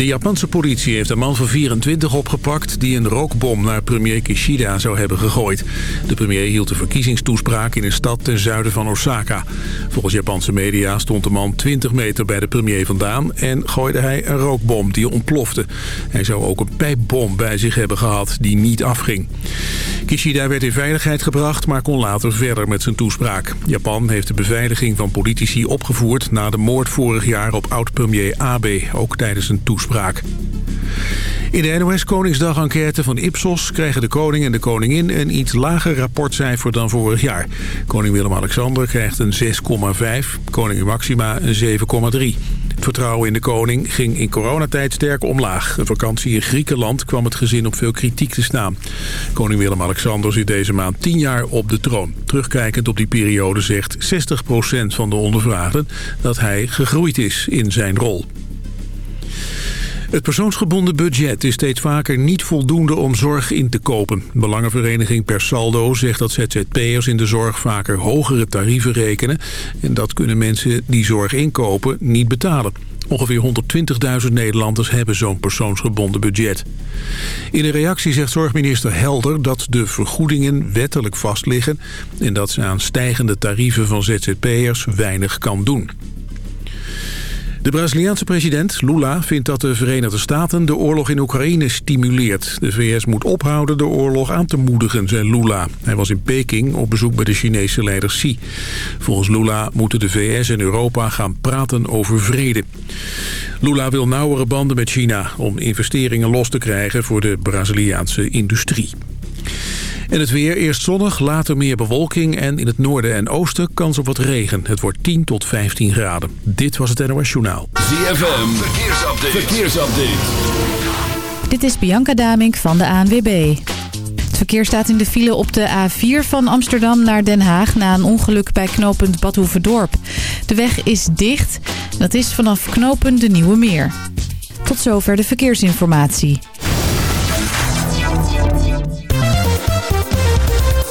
De Japanse politie heeft een man van 24 opgepakt... die een rookbom naar premier Kishida zou hebben gegooid. De premier hield een verkiezingstoespraak in een stad ten zuiden van Osaka. Volgens Japanse media stond de man 20 meter bij de premier vandaan... en gooide hij een rookbom die ontplofte. Hij zou ook een pijpbom bij zich hebben gehad die niet afging. Kishida werd in veiligheid gebracht, maar kon later verder met zijn toespraak. Japan heeft de beveiliging van politici opgevoerd... na de moord vorig jaar op oud-premier Abe, ook tijdens een toespraak. In de NOS Koningsdag-enquête van Ipsos krijgen de koning en de koningin een iets lager rapportcijfer dan vorig jaar. Koning Willem-Alexander krijgt een 6,5, koningin Maxima een 7,3. Het vertrouwen in de koning ging in coronatijd sterk omlaag. Een vakantie in Griekenland kwam het gezin op veel kritiek te staan. Koning Willem-Alexander zit deze maand 10 jaar op de troon. Terugkijkend op die periode zegt 60% van de ondervraagden dat hij gegroeid is in zijn rol. Het persoonsgebonden budget is steeds vaker niet voldoende om zorg in te kopen. Belangenvereniging Per Saldo zegt dat ZZP'ers in de zorg vaker hogere tarieven rekenen. En dat kunnen mensen die zorg inkopen niet betalen. Ongeveer 120.000 Nederlanders hebben zo'n persoonsgebonden budget. In een reactie zegt zorgminister Helder dat de vergoedingen wettelijk vastliggen... en dat ze aan stijgende tarieven van ZZP'ers weinig kan doen. De Braziliaanse president Lula vindt dat de Verenigde Staten de oorlog in Oekraïne stimuleert. De VS moet ophouden de oorlog aan te moedigen, zei Lula. Hij was in Peking op bezoek bij de Chinese leider Xi. Volgens Lula moeten de VS en Europa gaan praten over vrede. Lula wil nauwere banden met China om investeringen los te krijgen voor de Braziliaanse industrie. En het weer eerst zonnig, later meer bewolking en in het noorden en oosten kans op wat regen. Het wordt 10 tot 15 graden. Dit was het NOS Journaal. ZFM, verkeersupdate. verkeersupdate. Dit is Bianca Damink van de ANWB. Het verkeer staat in de file op de A4 van Amsterdam naar Den Haag... na een ongeluk bij knooppunt Badhoevedorp. De weg is dicht. Dat is vanaf knooppunt de Nieuwe Meer. Tot zover de verkeersinformatie.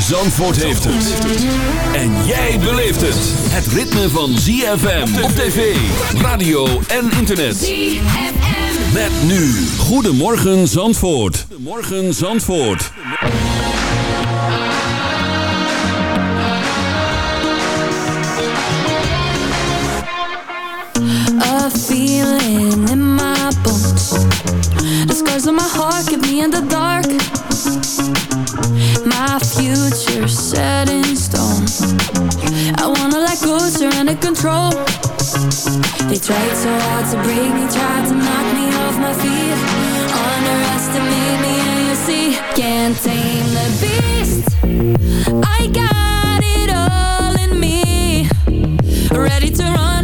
Zandvoort heeft het. En jij beleeft het. Het ritme van ZFM op tv, radio en internet. ZFM. Met nu. Goedemorgen Zandvoort. Goedemorgen Zandvoort. A feeling in my bones. The scars on my heart keep me in the dark. My future set in stone. I wanna let go, surrender control. They tried so hard to break me, tried to knock me off my feet. Me and you see Can't tame the beast. I got it all in me Ready to run,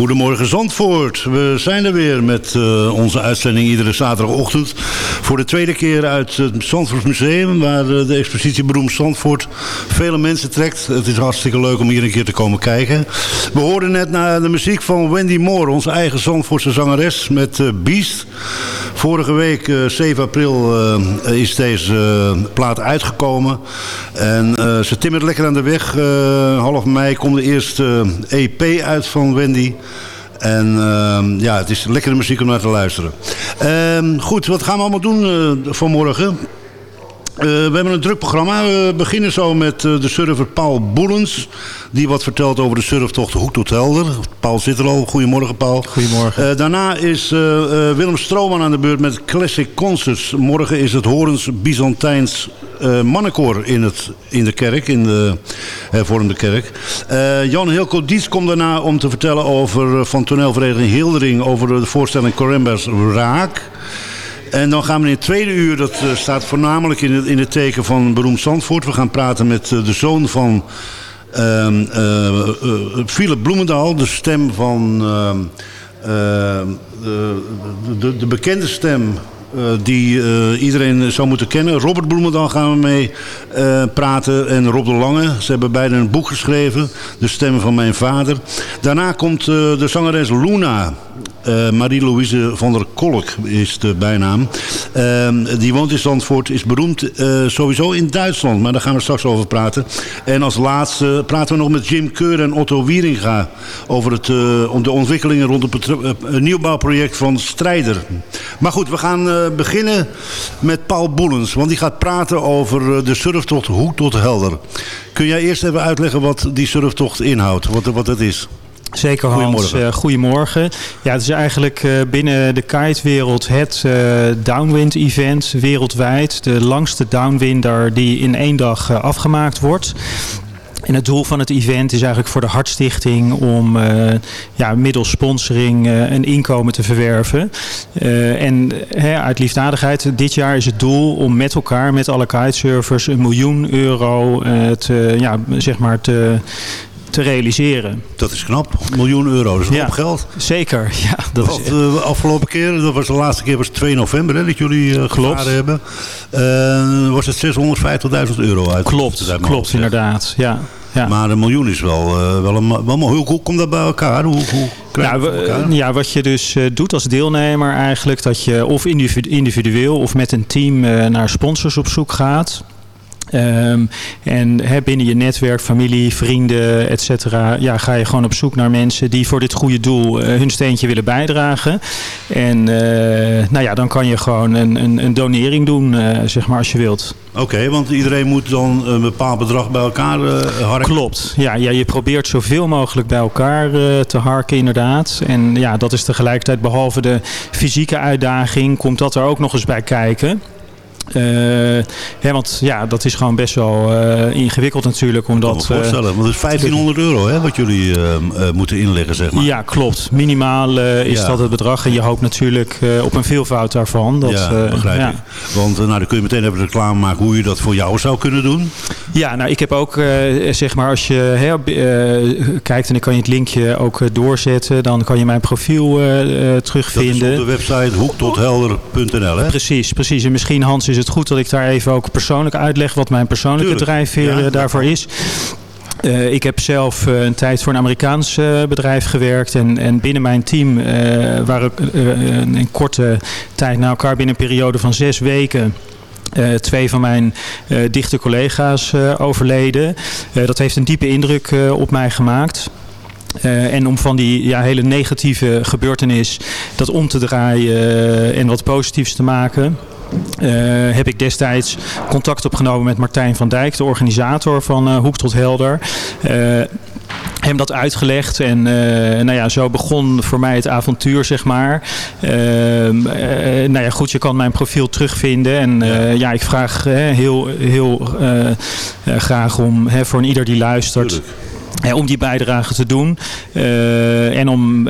Goedemorgen Zandvoort. We zijn er weer met eh, onze uitzending iedere zaterdagochtend. Voor de tweede keer uit het Zandvoort Museum... waar de expositie Beroemd Zandvoort vele mensen trekt. Het is hartstikke leuk om hier een keer te komen kijken. We hoorden net naar de muziek van Wendy Moore... onze eigen Zandvoortse zangeres met eh, Beast. Vorige week, eh, 7 april, eh, is deze plaat uitgekomen. En ze timmert lekker aan de weg. Half mei komt de eerste EP uit van Wendy. En ehm, ja, het is lekkere muziek om naar te luisteren. Ehm, goed, wat gaan we allemaal doen eh, vanmorgen? Eh, we hebben een druk programma. We beginnen zo met eh, de surfer Paul Boelens. Die wat vertelt over de surftocht Hoek tot Helder. Paul zit er al. Goedemorgen Paul. Goedemorgen. Eh, daarna is Willem Strooman aan de beurt met Classic Concerts. Morgen is het Horens Byzantijns mannenkoor in, het, in de kerk, in de hervormde kerk. Jan Hilco Dietz komt daarna om te vertellen over, van toneelvereniging Hildering... over de voorstelling Corembers Raak... En dan gaan we in het tweede uur, dat eh, staat voornamelijk in het, in het teken van beroemd Zandvoort. We gaan praten met eh, de zoon van ehm, eh, Philip Bloemendaal, de stem van ehm, de, de, de bekende stem die iedereen zou moeten kennen. Robert Bloemendaal gaan we mee praten en Rob de Lange. Ze hebben beiden een boek geschreven, De Stemmen van Mijn Vader. Daarna komt de zangeres Luna. Eh, Marie-Louise van der Kolk is de bijnaam. Ehm, die woont in Zandvoort, is beroemd eh, sowieso in Duitsland. Maar daar gaan we straks over praten. En als laatste praten we nog met Jim Keur en Otto Wieringa... over het, eh, de ontwikkelingen rond het nieuwbouwproject van Strijder. Maar goed, we gaan beginnen met Paul Boelens. Want die gaat praten over de surftocht Hoek tot Helder. Kun jij eerst even uitleggen wat die surftocht inhoudt? Wat, wat het is? Zeker Hans, Goedemorgen. Eh, goedemorgen. Ja, het is eigenlijk eh, binnen de kitewereld het eh, downwind event wereldwijd. De langste downwinder die in één dag afgemaakt wordt. En het doel van het event is eigenlijk voor de Hartstichting om eh, ja, middels sponsoring eh, een inkomen te verwerven. Eh, en hè, uit liefdadigheid, dit jaar is het doel om met elkaar, met alle kitesurfers, een miljoen euro eh, te, ja, zeg maar te, te realiseren. Dat is knap. Een miljoen euro, dat is een Ja. hoop geld. Zeker, ja. Dat Want is, de afgelopen keer, dat was de laatste keer was 2 november hè, dat jullie eh gevaren hebben. Eh, was het 650.000 euro uit. klopt, uit mijn klopt hoofd, inderdaad. Ja, ja. Maar een miljoen is wel, eh, wel, een, wel. Hoe, hoe komt dat bij elkaar? Hoe, hoe krijg je Nou, elkaar? ja, wat je dus eh, doet als deelnemer eigenlijk, dat je of individu- individueel of met een team eh, naar sponsors op zoek gaat. Ehm, en hè, binnen je netwerk, familie, vrienden, et cetera, ja, ga je gewoon op zoek naar mensen die voor dit goede doel eh, hun steentje willen bijdragen. En eh, nou ja, dan kan je gewoon een, een, een donering doen, eh, zeg maar, als je wilt. Oké, want iedereen moet dan een bepaald bedrag bij elkaar harken. Klopt. Ja, ja, je probeert zoveel mogelijk bij elkaar te harken inderdaad. En ja, dat is tegelijkertijd behalve de fysieke uitdaging, komt dat er ook nog eens bij kijken. Eh, hè, want ja, dat is gewoon best wel eh, ingewikkeld natuurlijk. Ik kan me Omdat, eh, voorstellen, want het is 1500 euro hè, wat jullie eh, eh, moeten inleggen, zeg maar. ja, klopt. Minimaal eh, is Ja. dat het bedrag. En je hoopt natuurlijk eh, op een veelvoud daarvan. Dat, ja, eh, begrijp ja. ik. Want eh, nou, dan kun je meteen even reclame maken hoe je dat voor jou zou kunnen doen. Ja, nou ik heb ook, eh, zeg maar, als je hè, eh, kijkt en dan kan je het linkje ook eh, doorzetten, dan kan je mijn profiel eh, eh, Dat terugvinden. is op de website hoektothelder.nl hè? Precies, precies. En misschien Hans is het goed dat ik daar even ook persoonlijk uitleg wat mijn persoonlijke drijfveer Ja, eh, daarvoor is. Eh, ik heb zelf eh, een tijd voor een Amerikaans bedrijf gewerkt. En, en binnen mijn team waren een, korte tijd na elkaar binnen een periode van zes weken. twee van mijn dichte collega's overleden. Dat heeft een diepe indruk op mij gemaakt. En om van die ja, hele negatieve gebeurtenis dat om te draaien en wat positiefs te maken. Heb ik destijds contact opgenomen met Martijn van Dijk, de organisator van Hoek tot Helder hem dat uitgelegd en nou ja, zo begon voor mij het avontuur, zeg maar. Uh, nou ja, goed, je kan mijn profiel terugvinden en ja. ja ik vraag heel, heel graag om voor een ieder die luistert om die bijdrage te doen. Uh, en om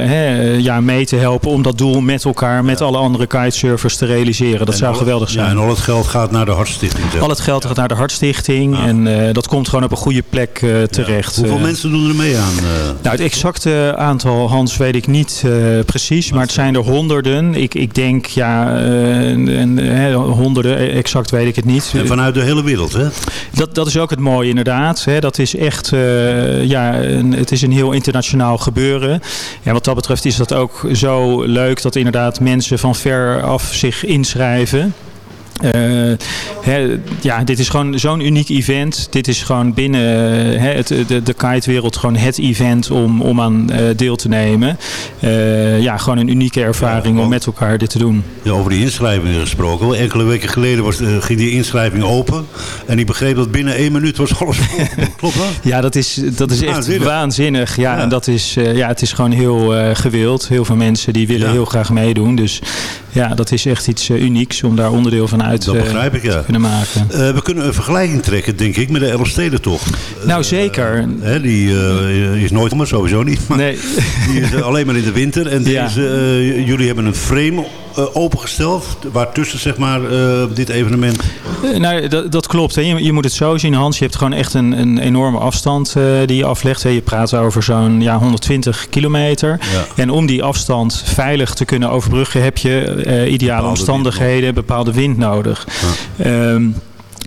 ja, mee te helpen om dat doel met elkaar, met alle andere kitesurfers te realiseren. Dat zou geweldig zijn. Ja, en al het geld gaat naar de Hartstichting. Al het geld gaat naar de Hartstichting. En uh, dat komt gewoon op een goede plek uh, terecht. Hoeveel mensen doen er mee aan? Nou, het exacte aantal, Hans, weet ik niet precies. Maar het zijn er honderden. Ik, ik denk, ja, en, honderden, e-, exact weet ik het niet. En vanuit de hele wereld, hè? Dat, dat is ook het mooie, inderdaad. Hè. Dat is echt, ja, het is een heel internationaal gebeuren. En wat dat betreft is dat ook zo leuk dat inderdaad mensen van ver af zich inschrijven. Uh, ja, dit is gewoon zo'n uniek event. Dit is gewoon binnen het, de, de kitewereld gewoon het event om, om aan uh, deel te nemen. Uh, ja, gewoon een unieke ervaring om met elkaar dit te doen. Ja, over die inschrijvingen gesproken. Enkele weken geleden was, ging die inschrijving open. En ik begreep dat binnen één minuut was alles Klopt dat? Ja, dat is, dat is echt waanzinnig. waanzinnig. Ja, ja, En dat is, ja, het is gewoon heel gewild. Heel veel mensen die willen heel graag meedoen. Dus ja, dat is echt iets unieks om daar onderdeel van uit dat begrijp ik, ja. kunnen maken. Uh, we kunnen een vergelijking trekken, denk ik, met de Elfstedentocht. Nou, zeker. Uh, hè, die uh, is nooit, maar sowieso niet. Maar nee. Die is alleen maar in de winter. En deze, ja. jullie hebben een frame opengesteld. Waartussen zeg maar uh, dit evenement... Uh, nou, dat, dat klopt. Hè. Je, je, moet het zo zien Hans. Je hebt gewoon echt een, een enorme afstand die je aflegt. Hè. Je praat over zo'n ja, 120 kilometer. Ja. En om die afstand veilig te kunnen overbruggen heb je ideale bepaalde omstandigheden, bepaalde wind nodig. Ja. Um,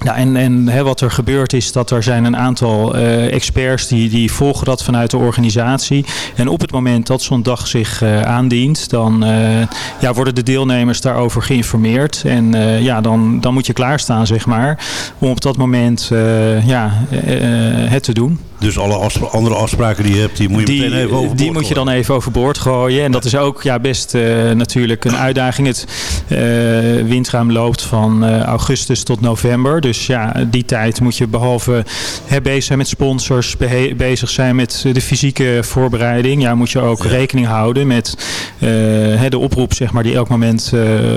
nou, en en hè, wat er gebeurt is dat er zijn een aantal uh, experts die, die volgen dat vanuit de organisatie. En op het moment dat zo'n dag zich uh, aandient, dan uh, ja, worden de deelnemers daarover geïnformeerd. En ja, dan, dan moet je klaarstaan, zeg maar, om op dat moment ja, het te doen. Dus alle afspra andere afspraken die je hebt, die moet je die, meteen even overboord Die moet je dan even overboord gooien. En dat is ook ja, best uh, natuurlijk een uitdaging. Het uh, windruim loopt van uh, augustus tot november. Dus ja, die tijd moet je behalve hè, bezig zijn met sponsors, bezig zijn met de fysieke voorbereiding. Ja, moet je ook ja. rekening houden met de oproep zeg maar, die elk moment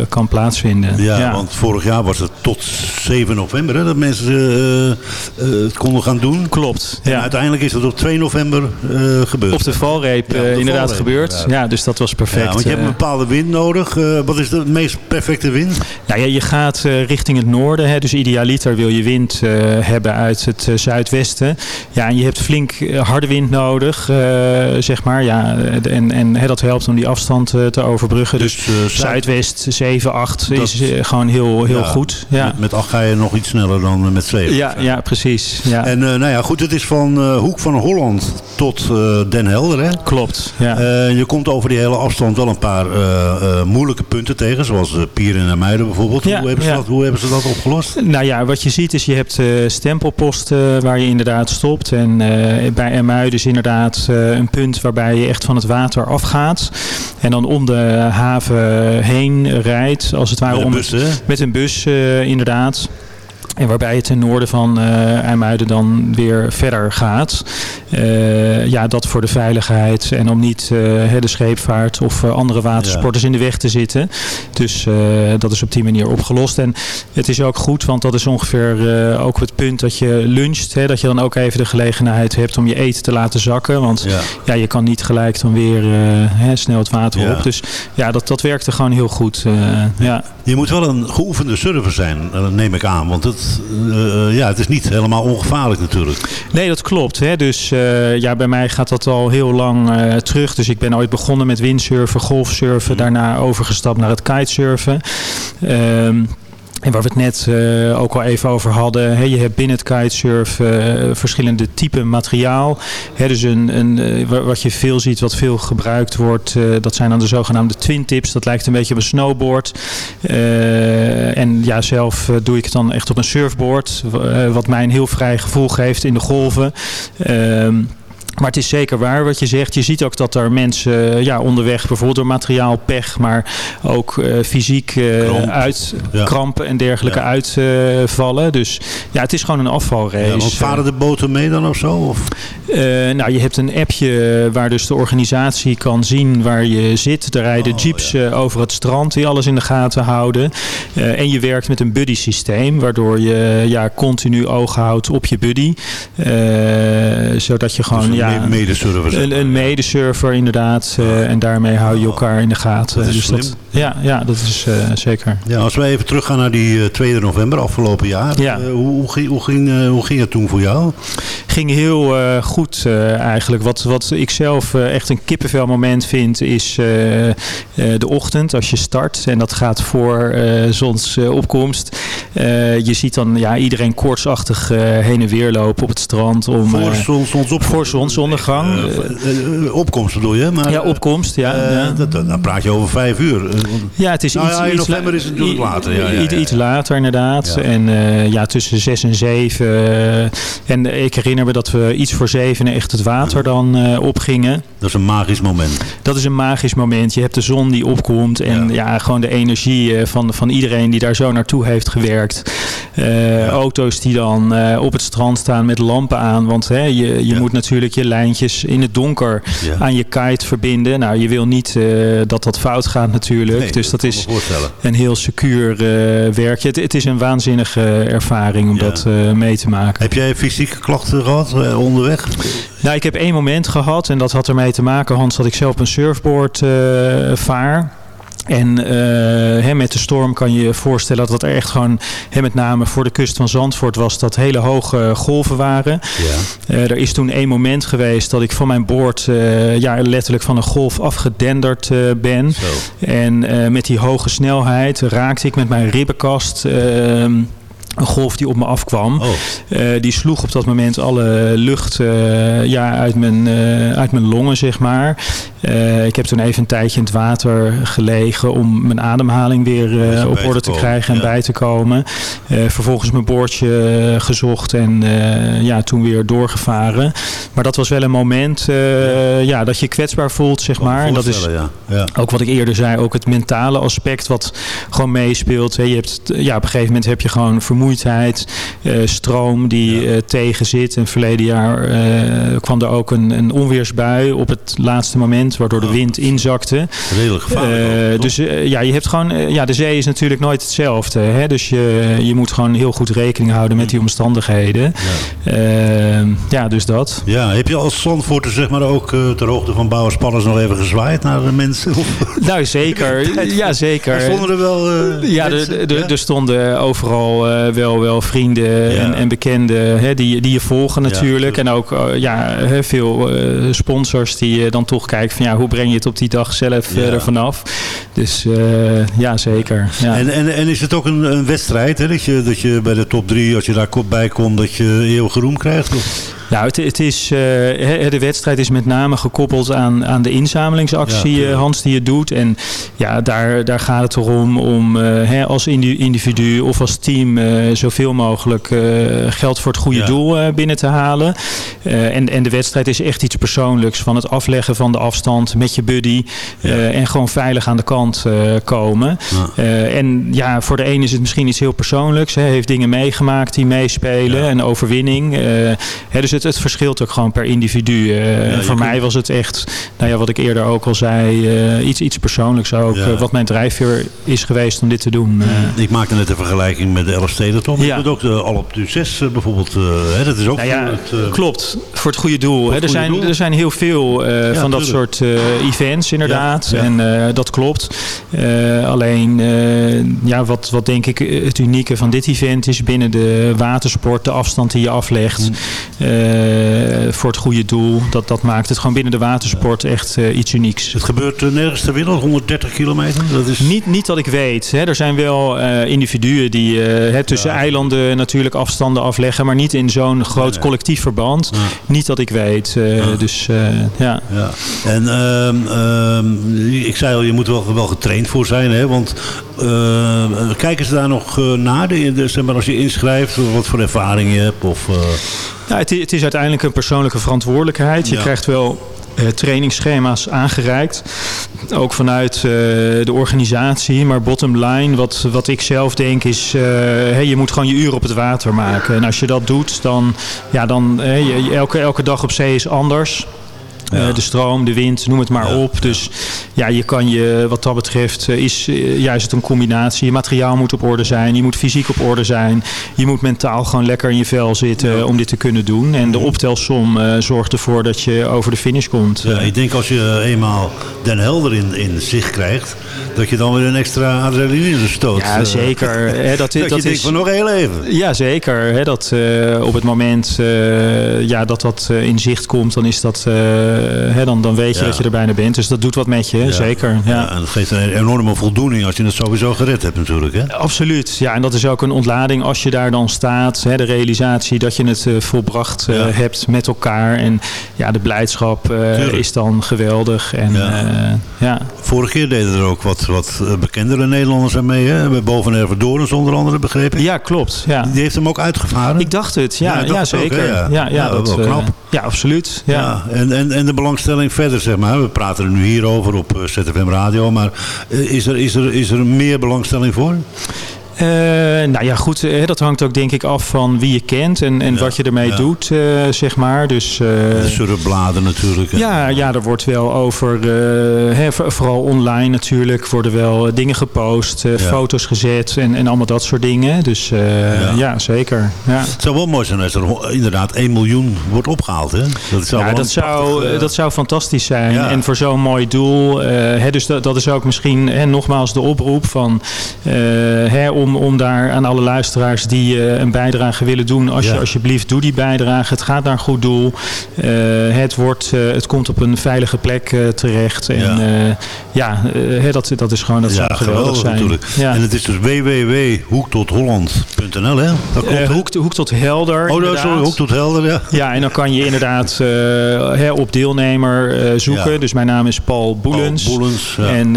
kan plaatsvinden. Ja, ja, want vorig jaar was het tot 7 november hè, dat mensen het konden gaan doen. Klopt, ja uiteindelijk is dat op 2 november uh, gebeurd. Op de valreep ja, uh, inderdaad valreep, gebeurd. Inderdaad. Ja, dus dat was perfect. Ja, want je hebt een bepaalde wind nodig. Wat is de meest perfecte wind? Nou ja, je gaat richting het noorden. Hè, dus idealiter wil je wind hebben uit het zuidwesten. Ja, en je hebt flink harde wind nodig, zeg maar. Ja, en en hè, dat helpt om die afstand te overbruggen. Dus, dus zuidwest 7, 8 dat, is gewoon heel, heel ja, goed. Ja. Met, met 8 ga je nog iets sneller dan met 7. Ja, ja precies. Ja. En nou ja, goed, het is van uh, Hoek van Holland tot uh, Den Helder. Hè? Klopt, ja. Uh, je komt over die hele afstand wel een paar moeilijke punten tegen. Zoals Pieren en Muiden bijvoorbeeld. Ja, hoe, hebben ze ja. dat, hoe hebben ze dat opgelost? Nou ja, wat je ziet is je hebt stempelposten waar je inderdaad stopt. En bij Ermuiden is inderdaad een punt waarbij je echt van het water afgaat. En dan om de haven heen rijdt. Als het ware met een om bus, met een bus inderdaad. En waarbij het ten noorden van uh, IJmuiden dan weer verder gaat. Uh, ja, dat voor de veiligheid en om niet uh, de scheepvaart of andere watersporters ja. in de weg te zitten. Dus dat is op die manier opgelost. En het is ook goed, want dat is ongeveer ook het punt dat je luncht. Hè, dat je dan ook even de gelegenheid hebt om je eten te laten zakken. Want ja, ja je kan niet gelijk dan weer hè, snel het water ja. op. Dus ja, dat, dat werkte gewoon heel goed. ja. Je moet wel een geoefende surfer zijn, neem ik aan. Want het uh, ja, het is niet helemaal ongevaarlijk natuurlijk. Nee, dat klopt. Hè. Dus uh, ja, bij mij gaat dat al heel lang uh, terug. Dus ik ben ooit begonnen met windsurfen, golfsurfen. Mm. Daarna overgestapt naar het kitesurfen. Um, en waar we het net uh, ook al even over hadden. Je hebt binnen het kitesurf uh, verschillende typen materiaal. Hè, dus een, een, uh, wat je veel ziet, wat veel gebruikt wordt. dat zijn dan de zogenaamde twin tips. Dat lijkt een beetje op een snowboard. en ja, zelf doe ik het dan echt op een surfboard. wat mij een heel vrij gevoel geeft in de golven. Maar het is zeker waar wat je zegt. Je ziet ook dat er mensen ja, onderweg, bijvoorbeeld door materiaal, pech, maar ook uh, fysiek uh, uit ja. krampen en dergelijke ja. uitvallen. dus ja, het is gewoon een afvalrace. Ja, varen de boten mee dan of zo? Of? Nou, je hebt een appje waar dus de organisatie kan zien waar je zit. Er rijden oh, jeeps over het strand die alles in de gaten houden. en je werkt met een buddy systeem, waardoor je ja, continu ogen houdt op je buddy. zodat je gewoon... Dus ja, een medeserver. Een, een medeserver inderdaad. Uh, en daarmee hou je elkaar in de gaten. Dat is dus slim. dat, ja, ja, dat is uh, zeker. Ja, als we even teruggaan naar die uh, 2 november afgelopen jaar. Ja. hoe, hoe, ging, hoe, ging, hoe ging het toen voor jou? Ging heel goed eigenlijk. Wat, wat ik zelf echt een kippenvel moment vind is de ochtend als je start. En dat gaat voor zonsopkomst. je ziet dan ja, iedereen koortsachtig heen en weer lopen op het strand. Om, voor zonsopkomst? Voor zonsondergang. Uh, opkomst bedoel je? Maar, ja, opkomst. Ja, ja. Dat, dan praat je over vijf uur. Ja, het is nou, iets, ja, in iets november is het natuurlijk later. Iets, iets later inderdaad. En ja, tussen zes en zeven. en ik herinner me dat we iets voor zeven echt het water dan opgingen. Dat is een magisch moment. Dat is een magisch moment. Je hebt de zon die opkomt. En ja, gewoon de energie van, van iedereen die daar zo naartoe heeft gewerkt. Auto's die dan op het strand staan met lampen aan. Want hè, je, je moet natuurlijk je lijntjes in het donker Ja. aan je kite verbinden. Nou, je wil niet uh, dat dat fout gaat natuurlijk. Nee, dus dat is een heel secuur uh, werkje. Het, het, is een waanzinnige ervaring om Ja. dat uh, mee te maken. Heb jij fysieke klachten gehad eh, onderweg? Nou, ik heb één moment gehad en dat had ermee te maken, Hans, dat ik zelf een surfboard vaar. En uh, hè, met de storm kan je je voorstellen dat er echt gewoon, hè, met name voor de kust van Zandvoort, was dat hele hoge golven waren. Ja. Uh, er is toen één moment geweest dat ik van mijn boord uh, ja, letterlijk van een golf afgedenderd ben. Zo. En met die hoge snelheid raakte ik met mijn ribbenkast een golf die op me afkwam. Oh. Uh, die sloeg op dat moment alle lucht uh, ja, uit, mijn, uh, uit mijn longen, zeg maar. ik heb toen even een tijdje in het water gelegen om mijn ademhaling weer op orde te krijgen en ja. bij te komen. vervolgens mijn boordje gezocht en ja, toen weer doorgevaren. Maar dat was wel een moment ja. ja. dat je kwetsbaar voelt, zeg maar. En dat is ja. Ja. ook wat ik eerder zei, ook het mentale aspect wat gewoon meespeelt. Je hebt, ja, op een gegeven moment heb je gewoon vermoeidheid, uh, stroom die uh, tegen zit. En verleden jaar uh, kwam er ook een, een, onweersbui op het laatste moment, waardoor de wind inzakte. Redelijk gevaarlijk. dus ja, je hebt gewoon, ja, de zee is natuurlijk nooit hetzelfde. Hè? Dus je, je moet gewoon heel goed rekening houden met die omstandigheden. Ja, ja dus dat. Ja, heb je als Zandvoorter zeg maar ook ter hoogte van Bouwerspanners nog even gezwaaid naar de mensen? nou, zeker. Ja, zeker. Er stonden er wel Ja, er, er stonden overal wel, wel vrienden ja. en, en, bekenden hè, die, die je volgen natuurlijk. Ja, en ook uh, ja, veel uh, sponsors die dan toch kijken van ja, hoe breng je het op die dag zelf ja. er vanaf. Dus ja, zeker. Ja. En, en, en is het ook een, een wedstrijd hè, dat, je, dat je bij de top drie, als je daar bij komt, dat je eeuwige roem krijgt? Of? Nou, het, het is, uh, de wedstrijd is met name gekoppeld aan, aan de inzamelingsactie, ja, Hans, die je doet. En ja, daar, daar gaat het erom om uh, hè, als individu of als team uh, zoveel mogelijk geld voor het goede ja. doel binnen te halen. en, en de wedstrijd is echt iets persoonlijks. Van het afleggen van de afstand met je buddy. Ja. en gewoon veilig aan de kant komen. en ja, voor de een is het misschien iets heel persoonlijks. Hij heeft dingen meegemaakt die meespelen. Een overwinning. Hè, dus het, het verschilt ook gewoon per individu. Uh, ja, voor mij was het echt, nou ja, wat ik eerder ook al zei, uh, iets, iets persoonlijks ook. Ja. Uh, wat mijn drijfveer is geweest om dit te doen. ik maakte net een vergelijking met de Elfstedentocht. Ja. Ik ook de Alp du 6 bijvoorbeeld. hè, dat is ook nou ja, het, klopt, voor het goede doel. Het hè. Er, zijn, doel. er zijn heel veel van dat soort events inderdaad. En dat klopt. alleen, ja, wat, wat denk ik het unieke van dit event is binnen de watersport, de afstand die je aflegt. Mm. Uh, voor het goede doel. Dat, dat maakt het gewoon binnen de watersport echt uh, iets unieks. Het gebeurt uh, nergens ter wereld, 130 kilometer? Dat is... niet, niet dat ik weet. Hè. Er zijn wel individuen die hè, tussen ja. eilanden natuurlijk afstanden afleggen, maar niet in zo'n groot nee, collectief verband. Ja. Niet dat ik weet. Dus ja. ja. En uh, ik zei al, je moet er wel, wel getraind voor zijn, hè? want kijken ze daar nog naar, de, de, zeg maar, als je inschrijft, wat voor ervaring je hebt? Of, Ja, het, het is uiteindelijk een persoonlijke verantwoordelijkheid. Je Ja. krijgt wel eh, trainingsschema's aangereikt. Ook vanuit eh, de organisatie. Maar bottom line, wat, wat ik zelf denk is... eh, hey, je moet gewoon je uren op het water maken. En als je dat doet, dan... Ja, dan elke, elke dag op zee is anders. Eh, de stroom, de wind, noem het maar Ja, op. Dus ja, je kan je, wat dat betreft, eh, is eh, juist het een combinatie. Je materiaal moet op orde zijn, je moet fysiek op orde zijn. Je moet mentaal gewoon lekker in je vel zitten om dit te kunnen doen. En de optelsom zorgt ervoor dat je over de finish komt. Ja, ik denk als je eenmaal Den Helder in, in zicht krijgt, dat je dan weer een extra adrenaline stoot. Ja, zeker. Dat, Dat, dat je denkt van nog heel even. Ja, zeker. Dat, op het moment ja, dat dat in zicht komt, dan, is dat, hè, dan, dan weet je Ja. dat je er bijna bent. Dus dat doet wat met je, Ja. zeker. Ja. en dat geeft een enorme voldoening als je het sowieso gered hebt natuurlijk. Hè? Absoluut, ja, en dat is ook een ontlading als je daar dan staat. Hè, de realisatie dat je het eh, volbracht eh, hebt met elkaar. En ja, de blijdschap eh, is dan geweldig. En, Ja. Vorige keer deden er ook wat, wat eh, bekendere Nederlanders aan mee. Hè? Boven Ervedorens onder andere begrepen. ja, klopt. Ja. Die heeft hem ook uitgevaren. Ik dacht het, ja, Ja, ook, zeker. ja. ja, ja, dat, eh, knap. ja, absoluut. Ja. Ja, en, en, en de belangstelling verder, zeg maar. We praten er nu hier over op eh, ZFM Radio. Maar eh, is, er, is, er, is er meer belangstelling voor? Eh, nou ja, goed, eh, dat hangt ook denk ik af van wie je kent en, en Ja, wat je ermee ja. doet, eh, zeg maar. Dus, De surfbladen natuurlijk. hè. Ja, ja, er wordt wel over, hè, vooral online natuurlijk, worden wel dingen gepost, Ja. foto's gezet en, en allemaal dat soort dingen. Dus Ja. zeker. Ja. Het zou wel mooi zijn als er inderdaad 1 miljoen wordt opgehaald. Hè? Dat zou Ja, dat zou, prachtig, dat zou fantastisch zijn. En voor zo'n mooi doel. hè, dus dat, dat is ook misschien hè, nogmaals de oproep van, hè, om, om daar aan alle luisteraars die eh, een bijdrage willen doen. Als Ja. je alsjeblieft doe die bijdrage. Het gaat naar een goed doel. Eh, het, wordt, eh, het komt op een veilige plek terecht. En Ja. dat, dat is gewoon dat zou geweldig, zijn. natuurlijk. Ja. En het is dus www.hoektotholland.nl hè? Dat hè? hoek, hoek tot helder. Oh, dat is inderdaad. Hoek tot Helder, ja. Ja, en dan kan je inderdaad hè, op deelnemer zoeken. Dus mijn naam is Paul Boelens. Oh, Boelens. En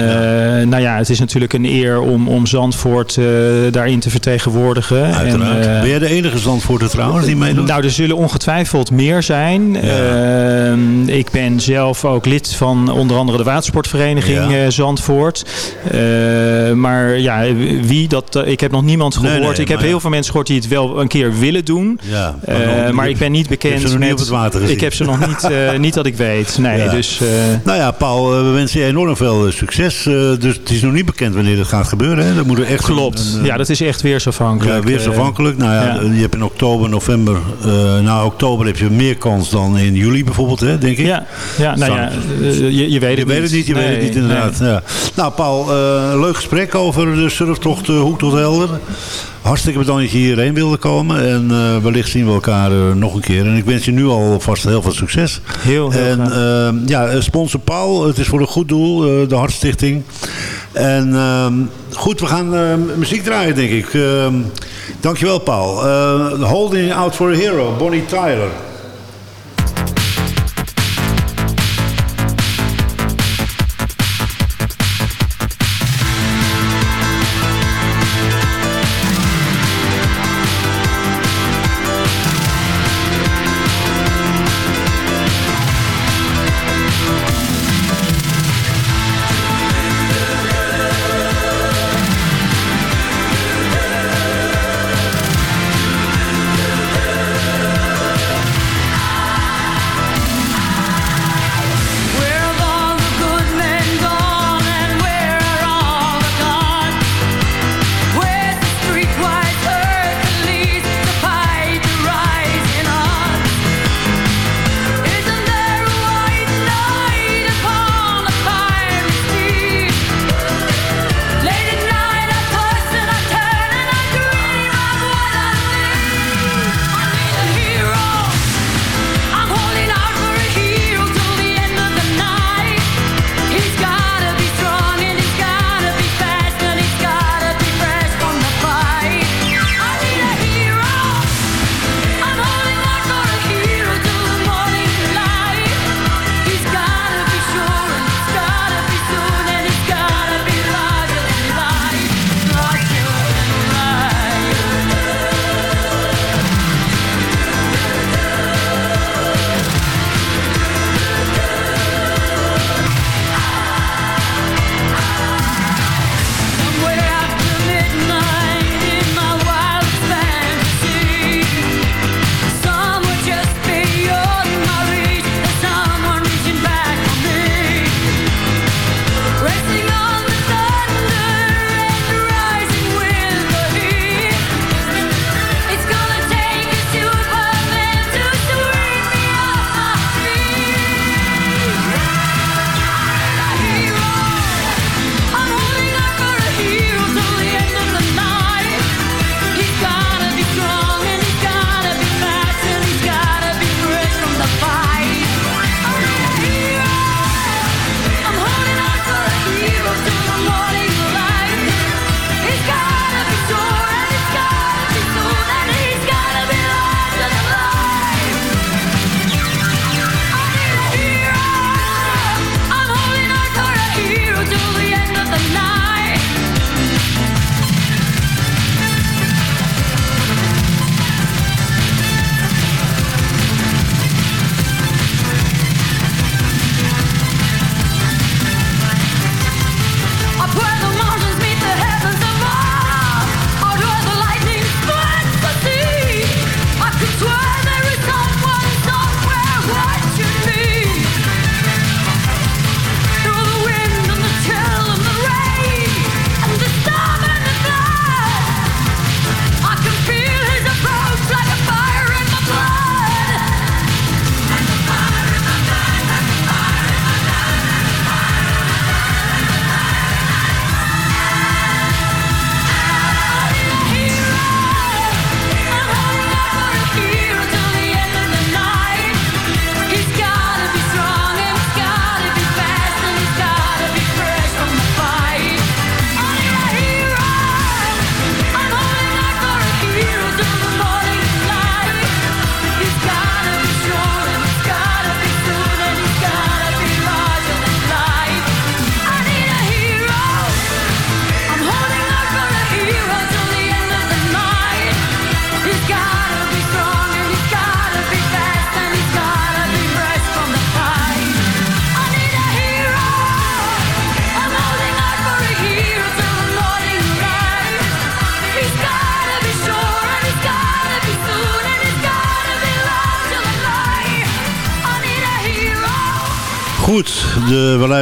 nou ja, het is natuurlijk een eer om, om Zandvoort daarin te vertegenwoordigen. Uiteraard. En, eh, ben jij de enige Zandvoorter trouwens die meedoet? nou, er zullen ongetwijfeld meer zijn. Ehm, ik ben zelf ook lid van onder andere de watersportvereniging Ja. eh, Zandvoort. Eh, maar ja, wie dat... eh, ik heb nog niemand gehoord. nee, ik heb heel ja. veel mensen gehoord die het wel een keer willen doen. ja, Eh, maar ik ben niet bekend niet met... op het water gezien. Ik heb ze nog niet, eh, niet dat ik weet. Nee, dus... eh, Nou ja, Paul, eh, we wensen je enorm veel eh, succes. eh, dus het is nog niet bekend wanneer het gaat gebeuren. Hè? Dat moet er echt klopt. een- een, ja, dat is echt weersafhankelijk. Ja, weersafhankelijk. Nou ja, ja. je hebt in oktober, november. eh na oktober heb je meer kans dan in juli bijvoorbeeld, hè, denk ik. Ja, ja, nou ja, eh, je, je weet Je het weet het niet, je weet het niet inderdaad. Ja. Nou Paul, eh, leuk gesprek over de surftocht eh, Hoek tot Helder. Hartstikke bedankt dat je hierheen wilde komen. En eh, wellicht zien we elkaar eh, nog een keer. En ik wens je nu alvast heel veel succes. Heel, heel en eh, ja, sponsor Paul. Het is voor een goed doel, de Hartstichting. En ehm, goed, we gaan muziek draaien denk ik. Ehm, dankjewel Paul. Holding Out for a Hero, Bonnie Tyler.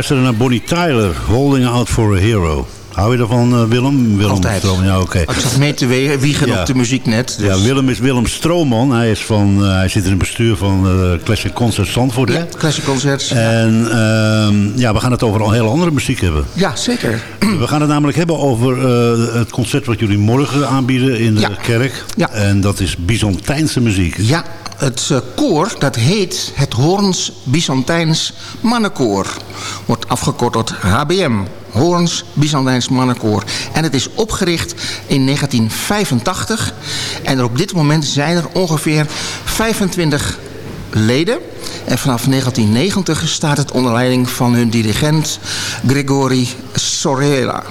Luisteren naar Bonnie Tyler, Holding Out for a Hero. Hou je ervan, uh, Willem? Willem Altijd. Stroom, ja, oké. Ik zat mee te wiegen Ja. op de muziek net. Dus. Ja, Willem is Willem Strooman. Hij, is van, eh, hij zit in het bestuur van uh, Classic Concert Zandvoort. Ja, Classic Concerts. En ehm, ja, we gaan het over al heel andere muziek hebben. Ja, zeker. We gaan het namelijk hebben over eh, het concert wat jullie morgen aanbieden in de Ja. kerk. Ja. En dat is Byzantijnse muziek. Ja, het eh, koor, dat heet het Hoorns Byzantijns Mannenkoor. Wordt afgekort tot HBM. Hoorns Byzantijns Mannenkoor. En het is opgericht in 1985. En op dit moment zijn er ongeveer 25 leden. En vanaf 1990 staat het onder leiding van hun dirigent Grigori Sorela.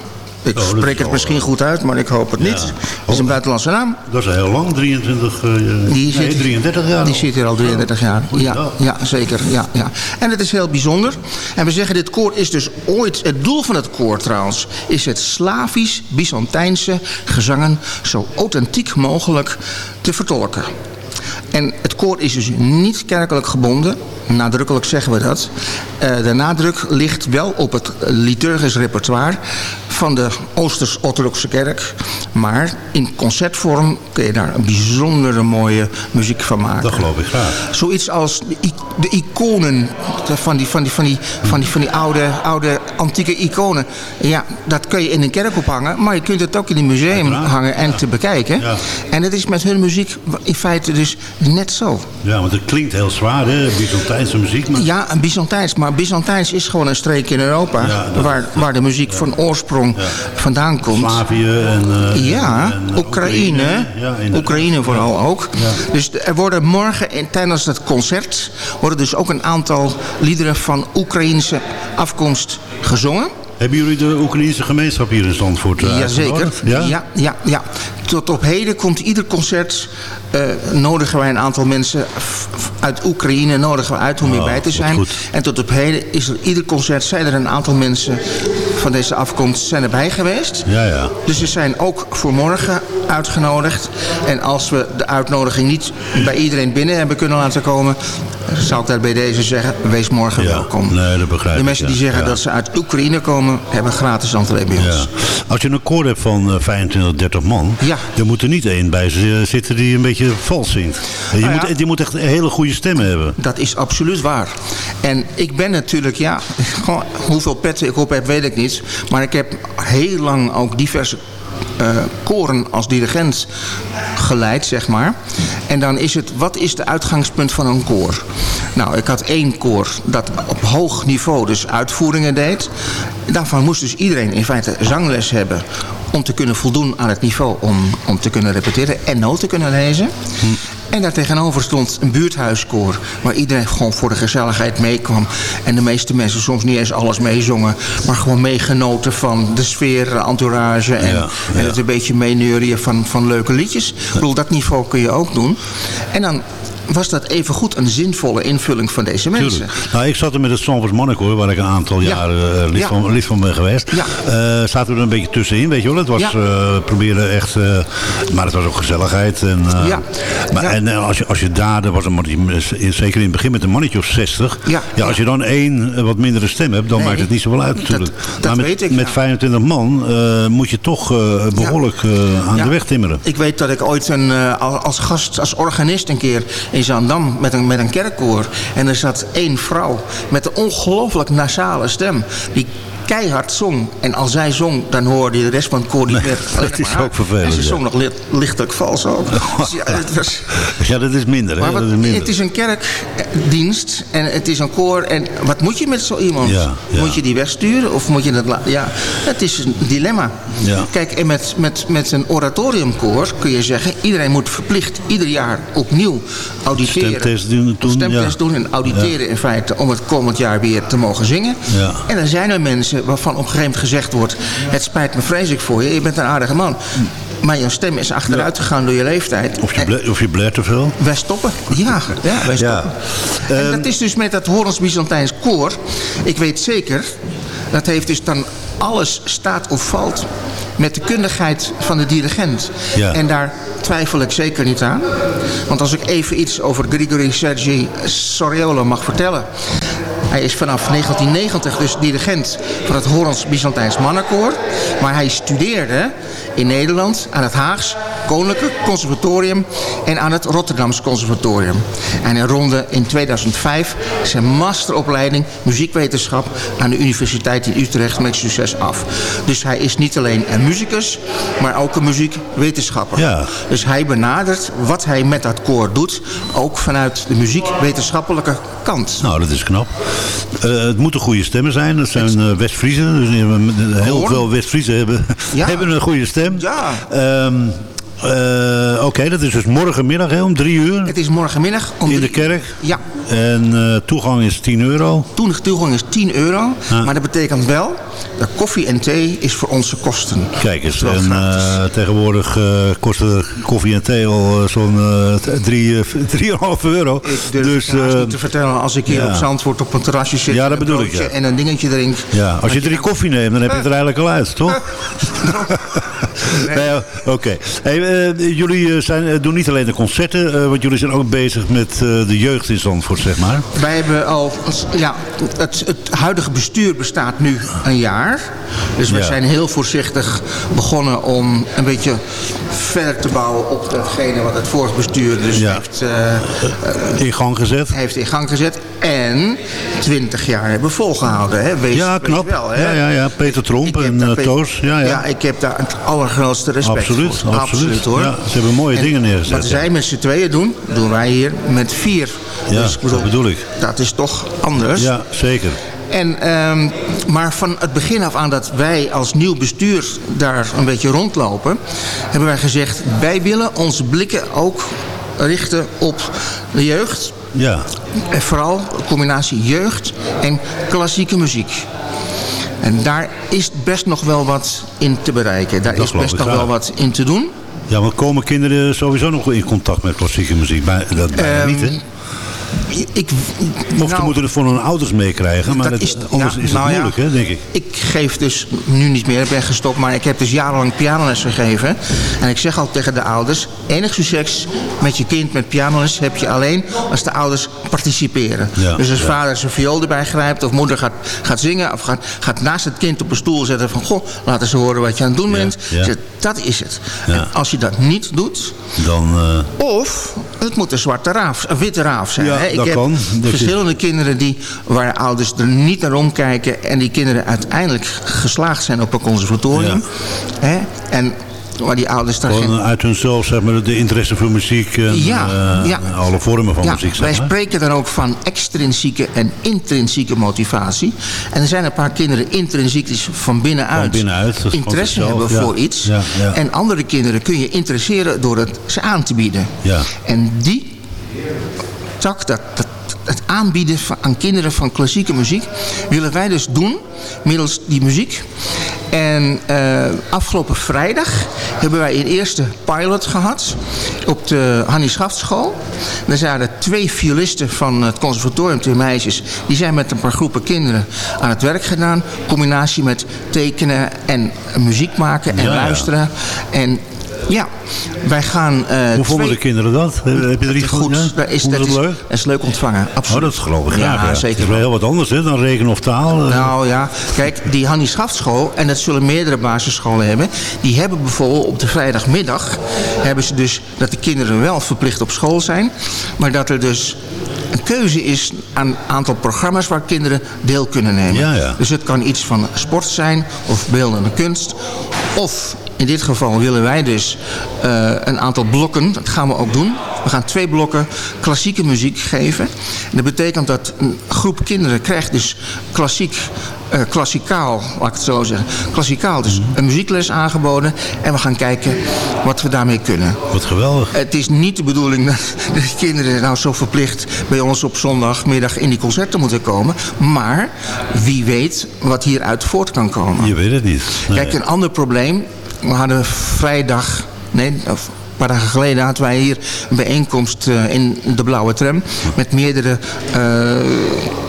Ik Oh, spreek het misschien eh, goed uit, maar ik hoop het niet. Ja. Het is een buitenlandse naam. Dat is heel lang, 23, eh, Die nee, zit, 33 jaar Die zit hier al 33 jaar. Ja, Goeiedag. ja, zeker. Ja, ja. En het is heel bijzonder. En we zeggen, dit koor is dus ooit... Het doel van het koor trouwens... is het Slavisch-Byzantijnse gezangen... zo authentiek mogelijk te vertolken. En het koor is dus niet kerkelijk gebonden. Nadrukkelijk zeggen we dat. Eh, de nadruk ligt wel op het liturgisch repertoire van de Oosters-Orthodoxe Kerk. Maar in concertvorm kun je daar een bijzondere mooie muziek van maken. Dat geloof ik graag. Zoiets als de, iconen van die, van die, van die, van die, van die oude, oude antieke iconen. Ja, dat kun je in een kerk ophangen, maar je kunt het ook in een museum Uiteraard, hangen en ja. te bekijken. Ja. En het is met hun muziek in feite dus net zo. Ja, want het klinkt heel zwaar, hè? Byzantijnse muziek. Maar... Ja, een Byzantijns. Maar Byzantijns is gewoon een streek in Europa... Ja, dat- waar, waar de muziek van oorsprong vandaan komt. Slavië en... eh, Ja, en, Oekraïne. Oekraïne vooral ook. Dus er worden morgen tijdens het concert... worden dus ook een aantal liederen van Oekraïnse afkomst gezongen. Hebben jullie de Oekraïnse gemeenschap hier in Zandvoort uh, Jazeker. Ja? Ja, ja, ja. Tot op heden komt ieder concert... eh, nodigen wij een aantal mensen uit Oekraïne nodigen we uit om Oh, hierbij te wat zijn. En tot op heden is er ieder concert... zijn er een aantal mensen van deze afkomst zijn erbij geweest. Ja, ja. Dus ze zijn ook voor morgen uitgenodigd. En als we de uitnodiging niet bij iedereen binnen hebben kunnen laten komen... zou ik daar bij deze zeggen, wees morgen Ja, welkom. nee, dat begrijp De ik, mensen ja. die zeggen Ja. dat ze uit Oekraïne komen... hebben gratis entree bij ons. Als je een koor hebt van eh, 25, 30 man, dan moet er niet één bij z- zitten die een beetje vals zingt. Je, Nou moet, je moet echt een hele goede stem hebben. Dat is absoluut waar. En ik ben natuurlijk, ja, hoeveel petten ik op heb, weet ik niet. Maar ik heb heel lang ook diverse eh, koren als dirigent geleid, zeg maar. En dan is het, wat is de uitgangspunt van een koor? Nou, ik had één koor dat op hoog niveau dus uitvoeringen deed. Daarvan moest dus iedereen in feite zangles hebben om te kunnen voldoen aan het niveau om, om te kunnen repeteren en noten kunnen lezen. En daar tegenover stond een buurthuiskoor... waar iedereen gewoon voor de gezelligheid meekwam. En de meeste mensen soms niet eens alles meezongen... maar gewoon meegenoten van de sfeer, de entourage... en, Ja, en ja. het een beetje meeneurien van, van leuke liedjes. Ik bedoel, dat niveau kun je ook doen. En dan was dat evengoed een zinvolle invulling van deze mensen. Tuurlijk. Nou, ik zat er met het Zandvoort Mannenkoor, waar ik een aantal Ja. jaren eh, lid, Ja. van, lid van ben geweest. Ja. Eh, zaten we er een beetje tussenin, weet je wel. Het was Ja. eh, proberen echt, maar het was ook gezelligheid. En, Ja. Maar. En als, je, als je daar, er was een, mannetje- zeker in het begin met een mannetje of 60. Ja. als je dan één wat mindere stem hebt, dan Nee. maakt het niet zoveel uit natuurlijk. dat met, weet ik, met ja. 25 man moet je toch eh, behoorlijk eh, aan de weg timmeren. Ik weet dat ik ooit een, al- als gast, als organist een keer in Zaandam met een, met een kerkkoor. En er zat één vrouw met een ongelooflijk nasale stem. Die keihard zong. En als zij zong, dan hoorde je de rest van het koor niet meer. alleen dat is ook vervelend, En ze zong nog li- lichtelijk vals ook. Dus ja, het was, Ja, dat is minder. Hè? maar wat- dat is minder. het is een kerkdienst en het is een koor. En wat moet je met zo iemand? Ja, ja. Moet je die wegsturen of moet je laten? Ja, het is een dilemma. Kijk, en met, met, met een oratoriumkoor kun je zeggen... iedereen moet verplicht ieder jaar opnieuw auditeren. Stemtest doen, stemtest doen en auditeren in feite... om het komend jaar weer te mogen zingen. Ja. En dan zijn er mensen waarvan op een gegeven moment gezegd wordt... het spijt me vreselijk voor je, je bent een aardige man. Maar je stem is achteruit gegaan door je leeftijd. Of je, ble- of je blert te veel. wij stoppen. Ja, ja wij Ja. stoppen. En Ehm, dat is dus met dat Horens Byzantijns koor. Ik weet zeker, dat heeft dus dan alles staat of valt met de kundigheid van de dirigent. Ja. En daar twijfel ik zeker niet aan. Want als ik even iets over Grigori Sergei Soriolo mag vertellen. Hij is vanaf 1990 dus dirigent van het Hollands Byzantijns Mannenkoor. Maar hij studeerde in Nederland aan het Haags Koninklijk Conservatorium en aan het Rotterdams Conservatorium. En hij ronde in 2005 zijn masteropleiding muziekwetenschap aan de Universiteit in Utrecht met succes af. Dus hij is niet alleen een muzikus, maar ook een muziekwetenschapper. Ja. Dus hij benadert wat hij met dat koor doet, ook vanuit de muziekwetenschappelijke kant. Nou, dat is knap. Eh, het moeten goede stemmen zijn. Dat zijn uh, West-Friesen. Dus uh, heel veel West-Friesen hebben, Ja. hebben een goede stem. Ja. Ehm, eh, Oké, dat is dus morgenmiddag hè, om drie uur Het is morgenmiddag om in de kerk. Ja, En eh, toegang is 10 euro. toen toegang is 10 euro. Maar dat betekent wel dat koffie en thee is voor onze kosten. Kijk eens, en eh, tegenwoordig kosten koffie en thee al zo'n eh, drie, eh, 3,5 euro. Ik durf dus, het niet te vertellen als ik hier ja. op Zandvoort op een terrasje zit. Ja, en dat een bedoel ik, broodje ja. En een dingetje drink. ja, als je drie koffie neemt, dan heb je het er eigenlijk al uit, toch? Nee, Oké. Hey, eh, jullie eh, zijn, eh, doen niet alleen de concerten, eh, want jullie zijn ook bezig met eh, de jeugd in Zandvoort, zeg maar. Wij hebben al, ja, het, het huidige bestuur bestaat nu een jaar. Dus we Ja. zijn heel voorzichtig begonnen om een beetje verder te bouwen op datgene wat het vorige bestuur dus Ja. heeft, eh, In gang gezet. heeft in gang gezet. En 20 jaar hebben volgehouden. Hè? Wees, Ja, knap. Wel, hè? Ja, ja, ja. Peter Tromp en eh, Toos. Ja, ja. ik heb daar het allergrootste respect Absoluut, voor. absoluut. Hoor. Ja, ze hebben mooie En dingen neergezet, Wat zij met z'n tweeën doen, doen wij hier met vier. Ja, Dus dat bedoel ik. Dat is toch anders. Ja, zeker. En, ehm, maar van het begin af aan dat wij als nieuw bestuur daar een beetje rondlopen... hebben wij gezegd, wij willen onze blikken ook richten op de jeugd. Ja. En vooral een combinatie jeugd en klassieke muziek. En daar is best nog wel wat in te bereiken. Daar Dat is best nog wel wat in te doen. Ja, maar komen kinderen sowieso nog in contact met klassieke muziek? Maar dat Ehm, niet, hè? Ik, Of nou, moeten het voor hun ouders meekrijgen. Maar dat is- anders is het nou ja. moeilijk, hè, denk ik. Ik geef dus nu niet meer, ik ben gestopt, maar ik heb dus jarenlang pianoles gegeven. En ik zeg al tegen de ouders, enig succes met je kind met pianoles heb je alleen als de ouders participeren. Ja, dus als ja. vader zijn viool erbij grijpt of moeder gaat, gaat zingen of gaat, gaat naast het kind op een stoel zetten van goh, laten ze horen wat je aan het doen bent. Zeg, Dat is het. En als je dat niet doet, Dan, eh, of het moet een zwarte raaf, een witte raaf zijn. Ja? Ik dat heb kan. Dat is- verschillende kinderen die, waar ouders er niet naar omkijken... en die kinderen uiteindelijk geslaagd zijn op een conservatorium. Hè? En waar die ouders daar geen... uit hunzelf, zeg maar, de interesse voor muziek en Ja, eh, ja. alle vormen van Ja, muziek, wij zeg maar. spreken dan ook van extrinsieke en intrinsieke motivatie. En er zijn een paar kinderen intrinsiek dus van binnenuit, Van binnenuit, van interesse hebben ja. voor iets. Ja, ja. En andere kinderen kun je interesseren door het ze aan te bieden. Ja. En die tak, dat, dat, het aanbieden van, aan kinderen van klassieke muziek... willen wij dus doen middels die muziek. En eh, afgelopen vrijdag hebben wij een eerste pilot gehad... op de Hannie Schaftschool. Daar zaten twee violisten van het conservatorium, twee meisjes... die zijn met een paar groepen kinderen aan het werk gedaan. Combinatie met tekenen en muziek maken en Ja, ja. luisteren. En ja, wij gaan... eh, Hoe vonden twee- de kinderen dat? Heb je er iets goed, ja? dat is, dat is, leuk? dat is leuk ontvangen. Absoluut. Oh, dat geloof ik graag. Ja, Ja, zeker Het is wel heel wat anders hè, dan rekenen of taal. eh. Nou ja, kijk, die Hannie Schaftschool, en dat zullen meerdere basisscholen hebben... die hebben bijvoorbeeld op de vrijdagmiddag... hebben ze dus dat de kinderen wel verplicht op school zijn... maar dat er dus een keuze is aan een aantal programma's... waar kinderen deel kunnen nemen. Ja, ja. Dus het kan iets van sport zijn of beeldende kunst... of in dit geval willen wij dus eh, een aantal blokken, dat gaan we ook doen. We gaan twee blokken klassieke muziek geven. En dat betekent dat een groep kinderen krijgt dus klassiek, eh, klassikaal, laat ik het zo zeggen. Klassikaal, dus een muziekles aangeboden. En we gaan kijken wat we daarmee kunnen. Wat geweldig. Het is niet de bedoeling dat de kinderen nou zo verplicht bij ons op zondagmiddag in die concerten moeten komen. Maar wie weet wat hieruit voort kan komen. Je weet het niet. Nee. Kijk, een ander probleem. We hadden vrijdag, nee, of een paar dagen geleden hadden wij hier een bijeenkomst eh, in de Blauwe Tram. Met meerdere eh,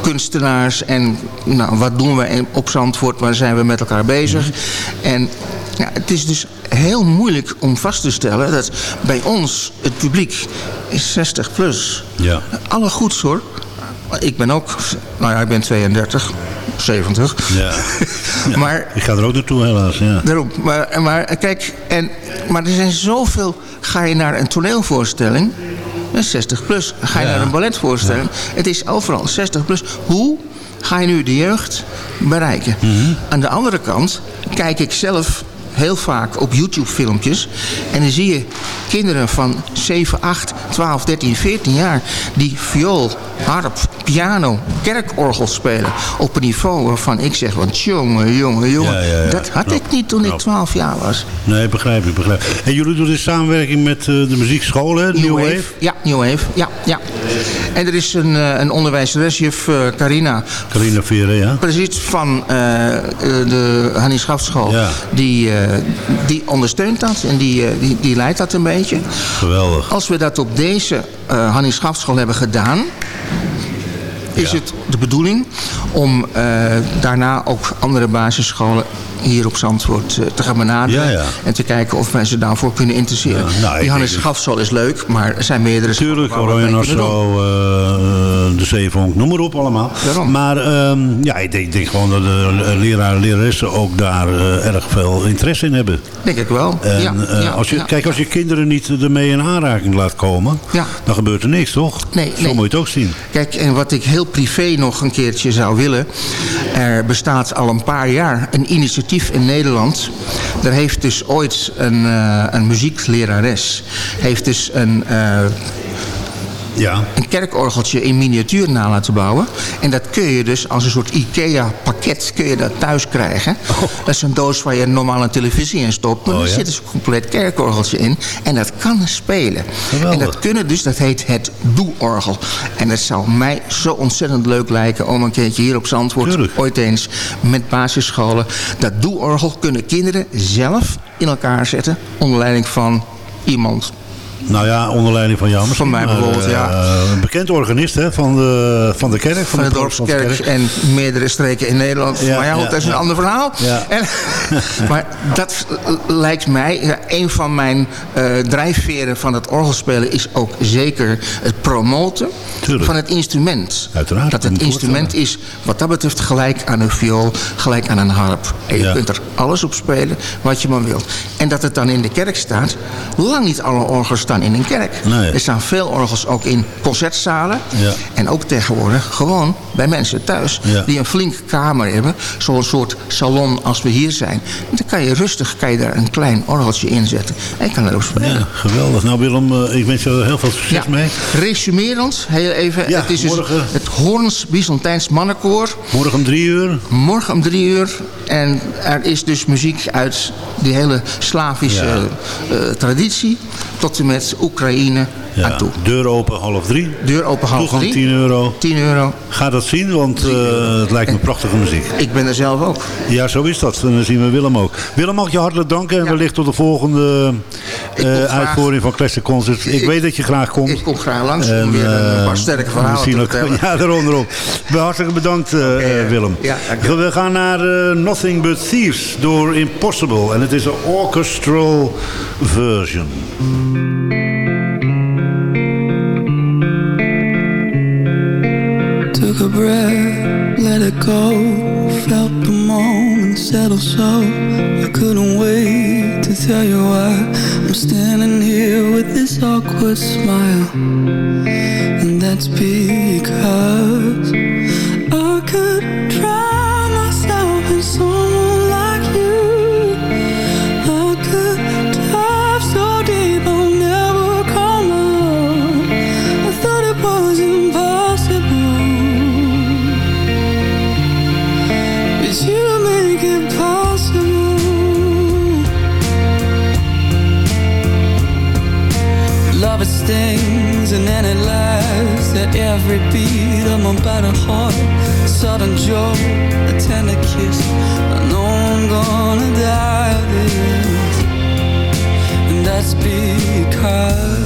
kunstenaars. En nou, wat doen we in- op Zandvoort? Waar zijn we met elkaar bezig? En ja, het is dus heel moeilijk om vast te stellen dat bij ons het publiek is 60 plus. Ja. Alle goeds hoor. ik ben ook, nou ja, ik ben 32, 70. Ja. maar, Ik ga er ook naartoe helaas, ja. daarom, maar, maar kijk, en, maar er zijn zoveel, ga je naar een toneelvoorstelling, dat is 60 plus. Ga je Ja. naar een balletvoorstelling, het is overal 60 plus. Hoe ga je nu de jeugd bereiken? Mhm. Aan de andere kant kijk ik zelf heel vaak op YouTube filmpjes. En dan zie je kinderen van 7, 8, 12, 13, 14 jaar... die viool, harp, piano, kerkorgel spelen... op een niveau waarvan ik zeg... want jongen, jongen, jongen... Ja, ja, ja. dat had ik niet toen ik knap. 12 jaar was. Nee, begrijp ik, begrijp ik. En jullie doen dit samenwerking met eh, de muziekschool, hè? New, Wave? Ja, New Wave. Ja, ja. En er is een, eh, een onderwijzeres, juf eh, Carina... Carina Veren, ja. Precies, van eh, de Hannie Schaftschool. Ja. Die, die ondersteunt dat en die, eh, die, die leidt dat een beetje. Geweldig. Als we dat op deze uh, Hannie Schaftschool hebben gedaan... is Ja. het de bedoeling om eh, daarna ook andere basisscholen hier op Zandvoort eh, te gaan benaderen. Ja, ja. En te kijken of wij ze daarvoor kunnen interesseren. Nou, ik Die Hannes denk- Schafschool is leuk, maar er zijn meerdere Tuurlijk, Oranje. Nassau, eh, de Zeevonk, noem maar op allemaal. Daarom. Maar ehm, ja, ik denk, ik denk gewoon dat de leraren en leraressen ook daar eh, erg veel interesse in hebben. Denk ik wel. En, als je. Kijk, als je kinderen niet ermee in aanraking laat komen, dan gebeurt er niks, toch? Nee, Zo nee. moet je het ook zien. Kijk, en wat ik heel privé nog een keertje zou willen. Er bestaat al een paar jaar een initiatief in Nederland. Er heeft dus ooit een, eh, een muzieklerares... heeft dus een... Ja, een kerkorgeltje in miniatuur na laten bouwen. En dat kun je dus als een soort IKEA-pakket kun je dat thuis krijgen. Dat is een doos waar je normaal een televisie in stopt. Maar Oh, er ja? zit dus een compleet kerkorgeltje in. En dat kan spelen. Geweldig. En dat kunnen dus, dat heet het doe-orgel. En het zou mij zo ontzettend leuk lijken om een keertje hier op Zandvoort... Tuurlijk. ooit eens met basisscholen... dat doe-orgel kunnen kinderen zelf in elkaar zetten... onder leiding van iemand nou ja, onder leiding van jou misschien. Van mij maar, bijvoorbeeld, ja. eh, Een bekend organist hè, van, de, van de kerk. Van, van de dorpskerk kerk. en meerdere streken in Nederland. Ja, maar ja, goed, ja, dat is een ander verhaal. En, maar dat lijkt mij, een van mijn eh, drijfveren van het orgelspelen is ook zeker het promoten Tuurlijk. van het instrument. Uiteraard, Dat het me instrument is wat dat betreft gelijk aan een viool, gelijk aan een harp. En je kunt er alles op spelen wat je maar wilt. En dat het dan in de kerk staat, lang niet alle orgels staan in een kerk. Nee. Er staan veel orgels ook in concertzalen. Ja. En ook tegenwoordig gewoon bij mensen thuis. Ja. Die een flinke kamer hebben. Zo'n soort salon als we hier zijn. En dan kan je rustig kan je daar een klein orgeltje inzetten. En je kan erop spelen. Ja, geweldig. Nou Willem, eh, ik wens je heel veel succes mee. Resumerend, heel even. Ja, het is dus morgen. het Hoorns Byzantijns Mannenkoor. Morgen om drie uur. Morgen om drie uur. En er is dus muziek uit die hele Slavische eh, traditie. Tot en met Oekraïne Ja, aan toe. deur open half drie. Deur open half Toegang drie. 10 euro. 10 euro. Ga dat zien, want eh, het lijkt me prachtige muziek. Ik ben er zelf ook. Ja, zo is dat. En dan zien we Willem ook. Willem, mag je hartelijk danken. En Ja. wellicht tot de volgende eh, uitvoering van Classic Concerts. Ik, Ik- weet dat je graag komt. Ik kom graag langs om weer een eh, paar sterke verhalen misschien te vertellen. Ja, daarom. Hartelijk bedankt, Willem. ja. We gaan naar Nothing But Thieves door Impossible. En het is een orchestral version. Let go. Felt the moment settle so. I couldn't wait to tell you why I'm standing here with this awkward smile. And that's because I could drown myself in someone every beat of my battered heart. Sudden joy, a tender kiss. I know I'm gonna die of this, and that's because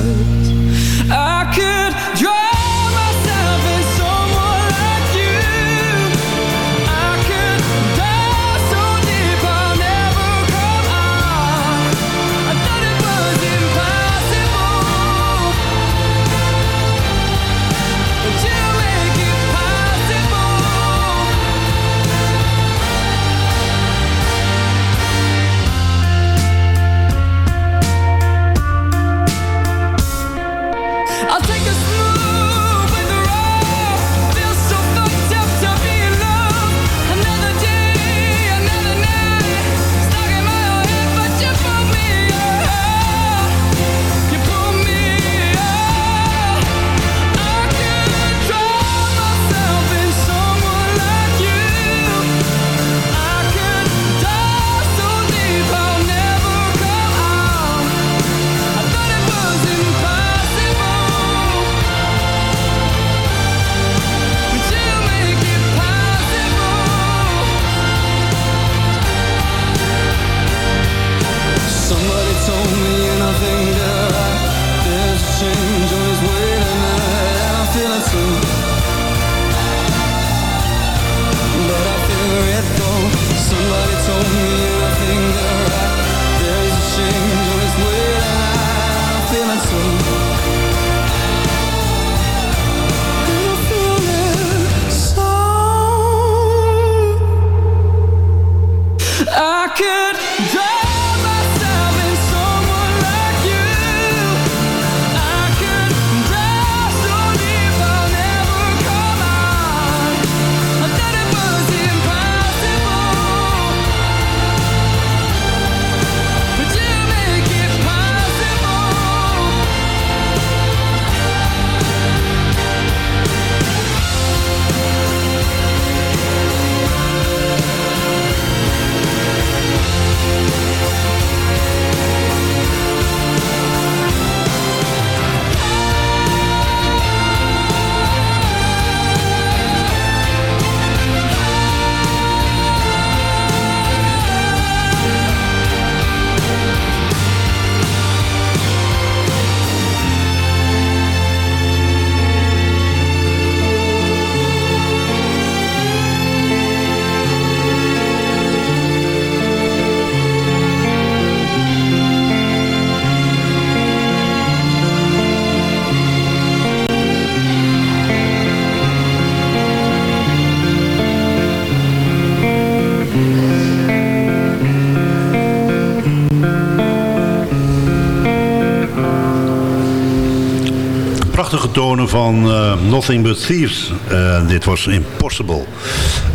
tonen van eh, Nothing But Thieves. Uh, dit was Impossible.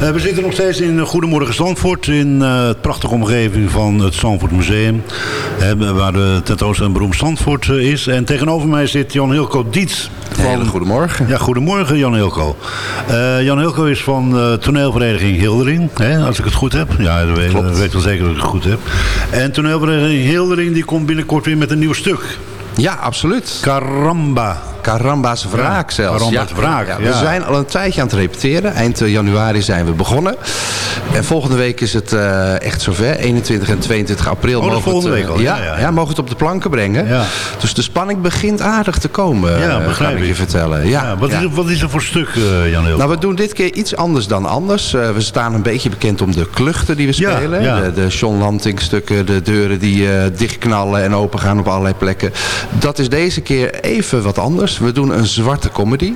Uh, we zitten nog steeds in Goedemorgen Zandvoort. In het prachtige omgeving van het Zandvoort Museum. waar de tentoonstelling beroemd Zandvoort is. En tegenover mij zit Jan Hilco Dietz. Van... Hele goedemorgen. Ja, goedemorgen Jan Hilco. Jan Hilco is van toneelvereniging Hildering. Hè, als ik het goed heb. Ja, dat weet, weet wel zeker dat ik het goed heb. En toneelvereniging Hildering die komt binnenkort weer met een nieuw stuk. Ja, absoluut. Caramba. Caramba's wraak zelfs. Caramba's wraak, ja, We zijn al een tijdje aan het repeteren. Eind eh, januari zijn we begonnen. En volgende week is het uh, echt zover. 21 en 22 april. Oh, mogen volgende het, week al. Ja, ja, mogen het op de planken brengen. Dus de spanning begint aardig te komen. Ja, begrijp ik je vertellen. Ja, wat, Is er, wat is er voor stuk, uh, Jan Nou, we doen dit keer iets anders dan anders. we staan een beetje bekend om de kluchten die we spelen. De, de John Lanting stukken, de deuren die dichtknallen en open gaan op allerlei plekken. Dat is deze keer even wat anders. We doen een zwarte comedy.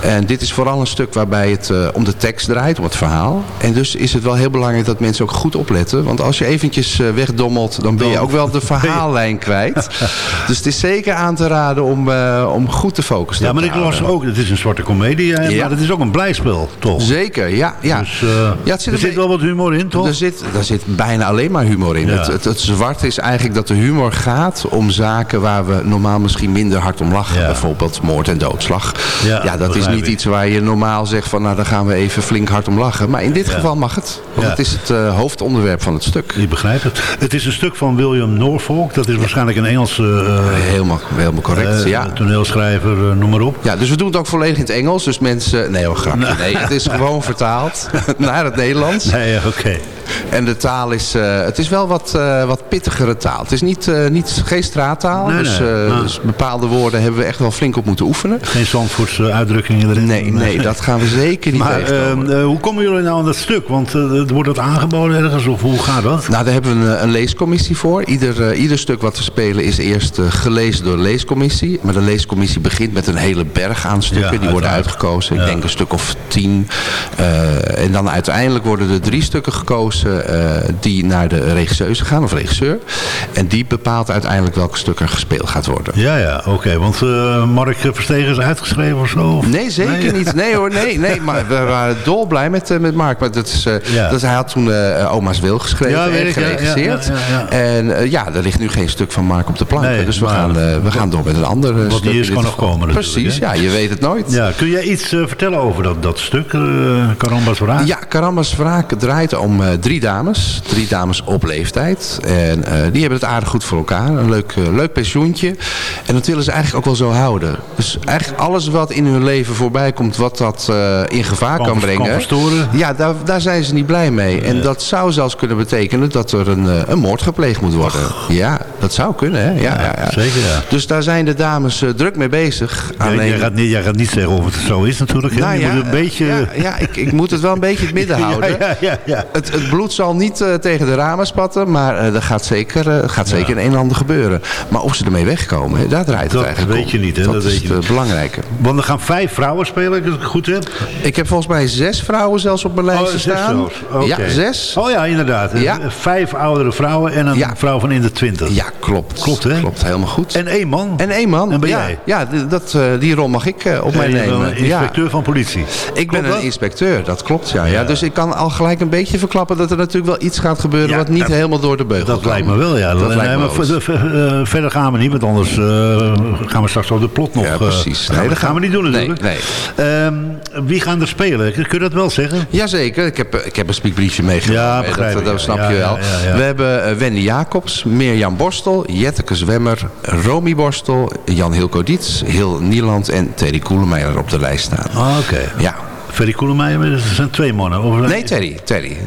En dit is vooral een stuk waarbij het uh, om de tekst draait, om het verhaal. En dus is het wel heel belangrijk dat mensen ook goed opletten. Want als je eventjes uh, wegdommelt, dan ben je ook wel de verhaallijn kwijt. Dus het is zeker aan te raden om, uh, om goed te focussen. Ja, maar ik las ook, het is een zwarte comedie, ja. maar het is ook een blijspel, toch? Zeker, ja. ja. Dus, ja het zit er zit wel wat humor in, toch? Er zit, er zit bijna alleen maar humor in. Ja. Het, het, het zwarte is eigenlijk dat de humor gaat om zaken waar we normaal misschien minder hard om lachen. Ja. Bijvoorbeeld moord en doodslag. Ja, ja dat is niet iets waar je normaal zegt van nou daar gaan we even flink hard om lachen. Maar in dit geval mag het. Want het is het uh, hoofdonderwerp van het stuk. Ik begrijp het. Het is een stuk van William Norfolk. Dat is waarschijnlijk een Engelse... Uh, helemaal, helemaal correct, ja. Toneelschrijver, noem maar op. Ja, dus we doen het ook volledig in het Engels. Dus mensen... Nee hoor, grapje. Nee, het is gewoon vertaald naar het Nederlands. Nee, oké. En de taal is, uh, het is wel wat, uh, wat pittigere taal. Het is niet, uh, niet geen straattaal. Nee, dus, nee. dus, bepaalde woorden hebben we echt wel flink op moeten oefenen. Geen Zandvoortse uitdrukkingen erin? Nee, nee, dat gaan we zeker niet maar, tegenkomen. hoe komen jullie nou aan dat stuk? Want wordt dat aangeboden ergens of hoe gaat dat? Nou, daar hebben we een, een leescommissie voor. Ieder, ieder stuk wat we spelen is eerst gelezen door de leescommissie. Maar de leescommissie begint met een hele berg aan stukken. Ja, die worden uitgekozen. Ja. Ik denk een stuk of tien. en dan uiteindelijk worden er drie stukken gekozen uh, die naar de regisseuse gaan, of regisseur. En die bepaalt uiteindelijk welke stuk er gespeeld gaat worden. Ja, ja, oké. Okay. Want uh, Mark Verstegen is uitgeschreven of zo? Nee, zeker nee. niet. Nee hoor, nee. nee maar we waren dolblij met, uh, met Mark. Maar dat is, ja. dat, hij had toen Oma's Wil geschreven ja, en geregisseerd. Ja, en ja, er ligt nu geen stuk van Mark op de plank. Nee, dus we, gaan, we gaan door met een ander wat stuk. die is kan nog komen Precies, ja, je weet het nooit. Ja, kun jij iets vertellen over dat, dat stuk, Karambas Wraak? Ja, Karambas Wraak draait om drie dames. Drie dames op leeftijd. En die hebben het aardig goed voor elkaar. Een leuk, leuk pensioentje. En dat willen ze eigenlijk ook wel zo houden. Dus eigenlijk alles wat in hun leven voorbij komt... wat dat uh, in gevaar kan, kan brengen... Kan ja, daar, daar zijn ze niet blij mee. En dat zou zelfs kunnen betekenen... dat er een, een moord gepleegd moet worden. Ja, dat zou kunnen. Hè? Ja, ja, ja, Zeker, ja. Dus daar zijn de dames druk mee bezig. Alleen... Jij, gaat niet, jij gaat niet zeggen of het zo is natuurlijk. Nou, je moet een beetje... ja, ja ik, ik moet het wel een beetje in het midden houden. ja, ja, ja, Het, het bloed zal niet uh, tegen de ramen spatten, maar uh, er gaat zeker, uh, gaat zeker een en ander gebeuren. Maar of ze ermee wegkomen, hè, daar draait dat het eigenlijk weet je niet, hè? Dat, dat is het belangrijke. Want er gaan vijf vrouwen spelen, als ik het goed heb. Ik heb volgens mij zes vrouwen zelfs op mijn lijstje oh, staan. Okay. Ja, zes. Oh ja, inderdaad. Ja. Vijf oudere vrouwen en een ja. vrouw van in de twintig. Ja, klopt. Klopt, hè? Klopt, helemaal goed. En één man. En één man. En ben ja, jij? Ja, dat, uh, die rol mag ik op mij nemen. inspecteur van politie. Ik ben een inspecteur, dat klopt, ja. ja. Dus ik kan al gelijk een beetje verklappen dat er natuurlijk wel iets gaat gebeuren wat niet dat, helemaal door de beugel Dat lijkt me wel, ja. Dat lijkt me verder gaan we niet, want anders gaan we straks op de plot nog... Ja, precies. Nee, dat gaan we niet doen natuurlijk. Nee, nee. Um, wie gaan er spelen? Kun je dat wel zeggen? Jazeker. Ik heb, ik heb een spiekbriefje meegenomen. Ja, begrijp dat, dat snap ja, je wel. Ja, we hebben Wendy Jacobs, Mirjam Borstel, Jetteke Zwemmer, Romy Borstel, Jan Hilco Dietz, Hil Nieland en Teddy Koelemeijer op de lijst staan. Ah, oké. Okay. Ja. Ferry Koelemeijer, dat zijn twee mannen. Of nee. Teddy,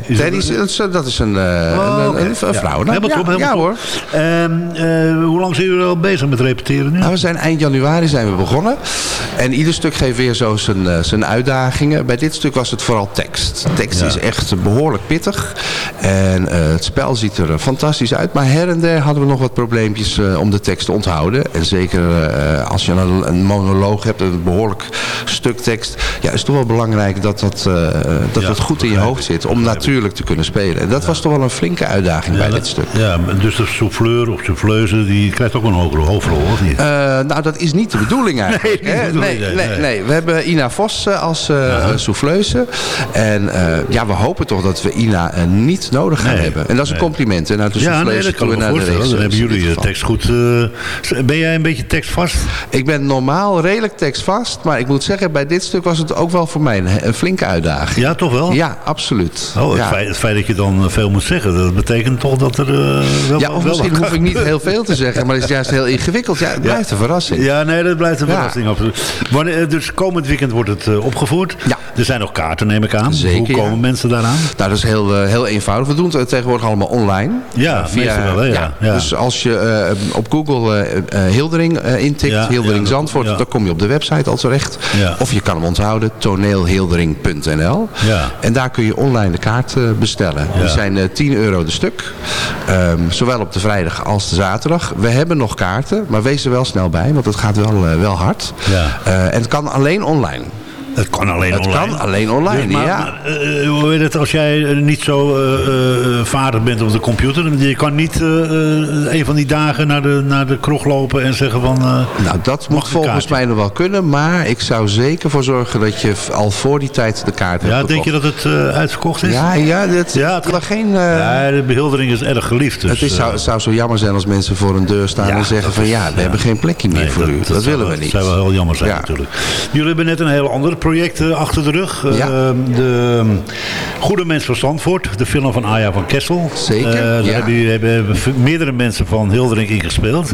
is Teddy is, dat is een, uh, oh, een, okay. een, een, vrouw. Ja. Helemaal ja, top, helemaal ja, hoor. Um, uh, hoe lang zijn jullie al bezig met repeteren nu? Nou, we zijn eind januari zijn we begonnen. En ieder stuk geeft weer zo zijn, uh, zijn uitdagingen. Bij dit stuk was het vooral tekst. Tekst is echt behoorlijk pittig. En het spel ziet er fantastisch uit. Maar her en der hadden we nog wat probleempjes om de tekst te onthouden. En zeker als je een, een monoloog hebt, een behoorlijk stuk tekst. Ja, is toch wel belangrijk belangrijk dat dat, dat, dat goed in je hoofd zit. Om natuurlijk te kunnen spelen. En dat was toch wel een flinke uitdaging bij dit stuk. Ja, dus de souffleur of souffleuse, die krijgt ook een hogere hoofdrol, of niet? nou, dat is niet de bedoeling eigenlijk. nee, nee, nee, nee, nee, We hebben Ina Vos als souffleuse. En ja, we hopen toch dat we Ina niet nodig gaan hebben. En dat is een compliment. En uit de ja, nee, dat kan we naar de Dan hebben jullie de tekst goed... ben jij een beetje tekstvast? Ik ben normaal redelijk tekstvast. Maar ik moet zeggen, bij dit stuk was het ook wel voor mij een, een flinke uitdaging. Ja, toch wel? Ja, absoluut. Oh, het, ja. Feit, het, Feit, dat je dan veel moet zeggen, dat betekent toch dat er uh, wel Ja, of wel misschien hoef ik niet heel veel te zeggen, maar het is juist heel ingewikkeld. Ja, het blijft een verrassing. Ja, nee, dat blijft een verrassing, absoluut. Wanneer, dus komend weekend wordt het uh, opgevoerd. Ja. Er zijn nog kaarten, neem ik aan. Zeker, Hoe komen mensen daaraan? Nou, dat is heel, uh, heel eenvoudig. We doen het tegenwoordig allemaal online. Ja, via, wel, hè? Ja, ja. Dus als je op Google Hildering intikt, Hildering Zandvoort, dan kom je op de website al terecht. Of je kan hem onthouden, toneelhildering.nl. Ja. En daar kun je online de kaart uh, bestellen. Die zijn uh, 10 euro de stuk. Um, zowel op de vrijdag als de zaterdag. We hebben nog kaarten, maar wees er wel snel bij, want het gaat wel, uh, wel hard. Ja. en het kan alleen online. Het kan alleen online. Kan alleen online, dus maar, ja. Maar, uh, hoe weet het, als jij niet zo uh, vaardig bent op de computer, je kan niet uh, een van die dagen naar de, naar de kroeg lopen en zeggen van... nou, dat moet volgens mij nog wel kunnen, maar ik zou zeker voor zorgen dat je al voor die tijd de kaart hebt Ja, gekocht. denk je dat het uitverkocht is? Ja, ja, dit, ja het kan geen... ja, de behildering is erg geliefd. Dus, het is, zou, zou zo jammer zijn als mensen voor een deur staan ja, en zeggen van is, ja, we hebben geen plekje meer nee, voor dat, u. Dat, dat willen we niet. Dat zou wel heel jammer zijn natuurlijk. Jullie hebben net een heel ander project achter de rug. Ja. Uh, de um, Goede Mens van Zandvoort, de film van Aya van Kessel. Zeker, uh, daar ja. hebben, hebben, hebben, meerdere mensen van Hildering in gespeeld.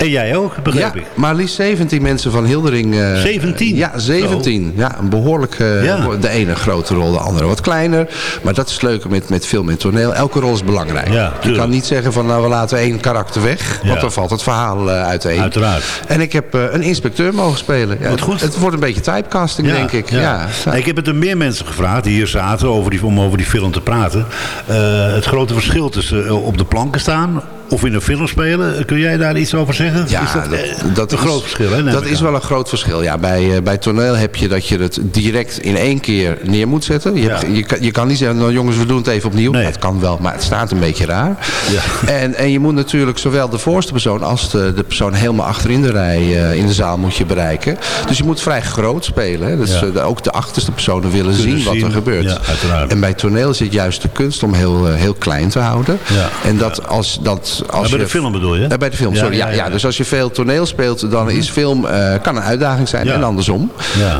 En jij ook, begrijp ja, ik. maar liefst 17 mensen van Hildering. Uh, 17? Ja, 17. Zo. Ja, een behoorlijk... ja. De ene grote rol, de andere wat kleiner. Maar dat is het leuke met, met film en toneel. Elke rol is belangrijk. Ja, je kan niet zeggen van nou we laten één karakter weg. Want dan valt het verhaal uiteen. Uiteraard. En ik heb een inspecteur mogen spelen. Ja, goed. Het, het wordt een beetje typecasting, denk ik. Ja. Ik heb het er meer mensen gevraagd die hier zaten over die, om over die film te praten. Uh, het grote verschil tussen uh, op de planken staan of in een film spelen. Kun jij daar iets over zeggen? Ja, is dat, dat, dat een is, groot verschil. Hè, dat is wel een groot verschil. Ja, bij, uh, bij toneel heb je dat je het direct in één keer neer moet zetten. Je, ja. hebt, je, kan, je kan niet zeggen, nou jongens, we doen het even opnieuw. Nee. Dat kan wel, maar het staat een beetje raar. Ja. En, en je moet natuurlijk zowel de voorste persoon als de, de persoon helemaal achterin de rij uh, in de zaal moet je bereiken. Dus je moet vrij groot spelen. Hè. Dus ja. uh, ook de achterste personen willen zien, zien wat er gebeurt. En bij toneel is het juist de kunst om heel, heel klein te houden. Ja. En dat als, dat als bij je, de film bedoel je? Uh, bij de film, sorry. Ja, ja, Dus als je veel toneel speelt, dan is film uh, kan een uitdaging zijn. En andersom.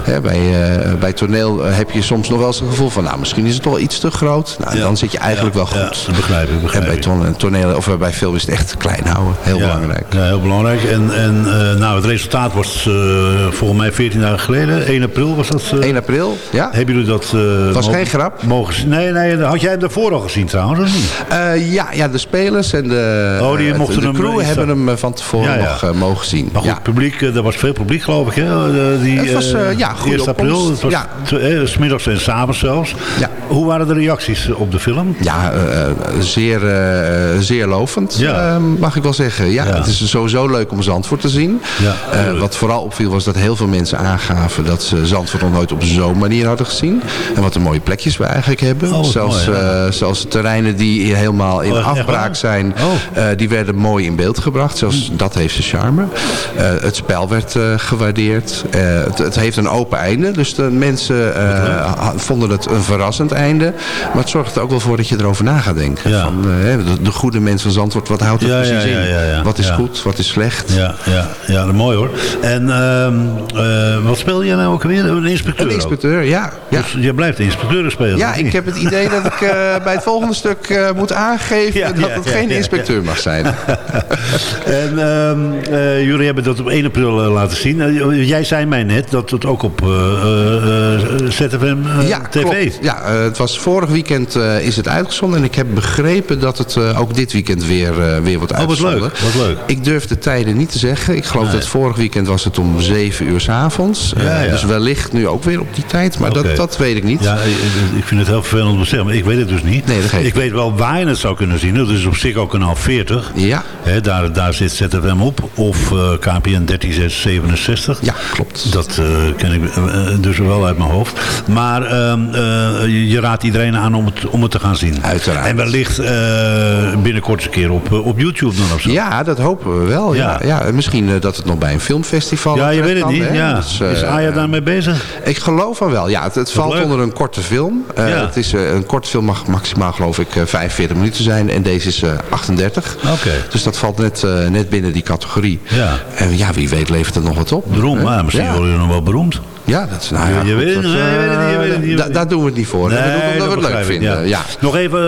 Hè, bij, uh, bij toneel heb je soms nog wel eens het gevoel van, nou, misschien is het toch iets te groot. Nou, dan zit je eigenlijk wel goed. dat begrijp ik. Begrijp en bij toneel, toneel, of bij film is het echt klein houden. Heel belangrijk. Ja, heel belangrijk. En, en nou, het resultaat was volgens mij 14 dagen geleden. 1 april was dat. 1 april, ja. Hebben jullie dat... was geen grap. Mogen, nee, nee. Had jij hem daarvoor al gezien trouwens, of niet? ja, ja, de spelers en de, oh, die mochten de crew hebben hem van tevoren ja, nog uh, mogen zien. Maar goed, publiek, uh, er was veel publiek geloof ik. Hè? Uh, die, het was uh, ja, goed 1 april. Het was ja. smiddags en s'avonds zelfs. Ja. Hoe waren de reacties op de film? Ja, zeer, zeer lovend, ja. mag ik wel zeggen. Ja, Het is sowieso leuk om Zandvoort te zien. wat vooral opviel was dat heel veel mensen aangaven dat ze Zandvoort nog nooit op zo'n manier hadden gezien. En wat een mooie plekjes we eigenlijk hebben. Oh, zelfs, mooi, zelfs terreinen die helemaal in oh, afbraak zijn, oh. Die werden mooi in beeld gebracht. Zelfs mm. dat heeft zijn charme. Uh, het spel werd uh, gewaardeerd. Het, het, heeft een open einde. Dus de mensen vonden het een verrassend einde. Maar het zorgt er ook wel voor dat je erover na gaat denken. Ja. Van, de, de, goede mens van Zandvoort, wat houdt het ja, precies ja, in? Wat is goed, wat is slecht? Ja, ja, ja mooi hoor. En uh, wat speel je nou ook weer? Een inspecteur? Een inspecteur, ja. ja. Dus je blijft inspecteur spelen? Ja, ik heb het idee dat ik bij het volgende stuk moet aangeven dat het geen inspecteur mag zijn. en uh, uh, jullie hebben dat op 1 april uh, laten zien. Uh, jij zei mij net dat het ook op ZFM ja, TV klopt. Ja, het was vorig weekend is het uitgezonden. En ik heb begrepen dat het ook dit weekend weer, weer wordt uitgezonden. Oh, wat leuk. Wat leuk. Ik durf de tijden niet te zeggen. Ik geloof nee. dat vorig weekend was het om 7 uur 's avonds. Ja, ja. Dus wellicht nu ook weer op die tijd. Maar okay. dat, dat weet ik niet. Ja, ik vind het heel vervelend om te zeggen. Maar ik weet het dus niet. Nee, dat ik weet wel waar je het zou kunnen zien. Dat is op zich ook kanaal 40. Ja. Hè, daar, daar zit ZFM op. Of uh, KPN 13667. Ja, klopt. Dat uh, ken ik uh, dus wel uit mijn hoofd. Maar ehm, je, je, raadt iedereen aan om het, om het te gaan zien. Uiteraard. En wellicht binnenkort een keer op, op YouTube dan of zo. Ja, dat hopen we wel. Ja. Ja, ja misschien dat het nog bij een filmfestival Ja, je weet het niet. Ja. Dus, is Aya daarmee bezig? Ik geloof van wel. Ja, het, het valt leuk. onder een korte film. Ja. Het is, een korte film mag maximaal geloof ik 45 minuten zijn. En deze is 38. Oké. Okay. Dus dat valt net, uh, net binnen die categorie. Ja. En ja, wie weet levert er nog wat op. Beroemd, maar misschien ja. worden jullie nog wel beroemd. Ja, dat is nou ja, je, weet, je weet het niet. Da, daar doen we het niet voor. Nee, we doen het omdat we het leuk vinden. Ja. ja. Nog even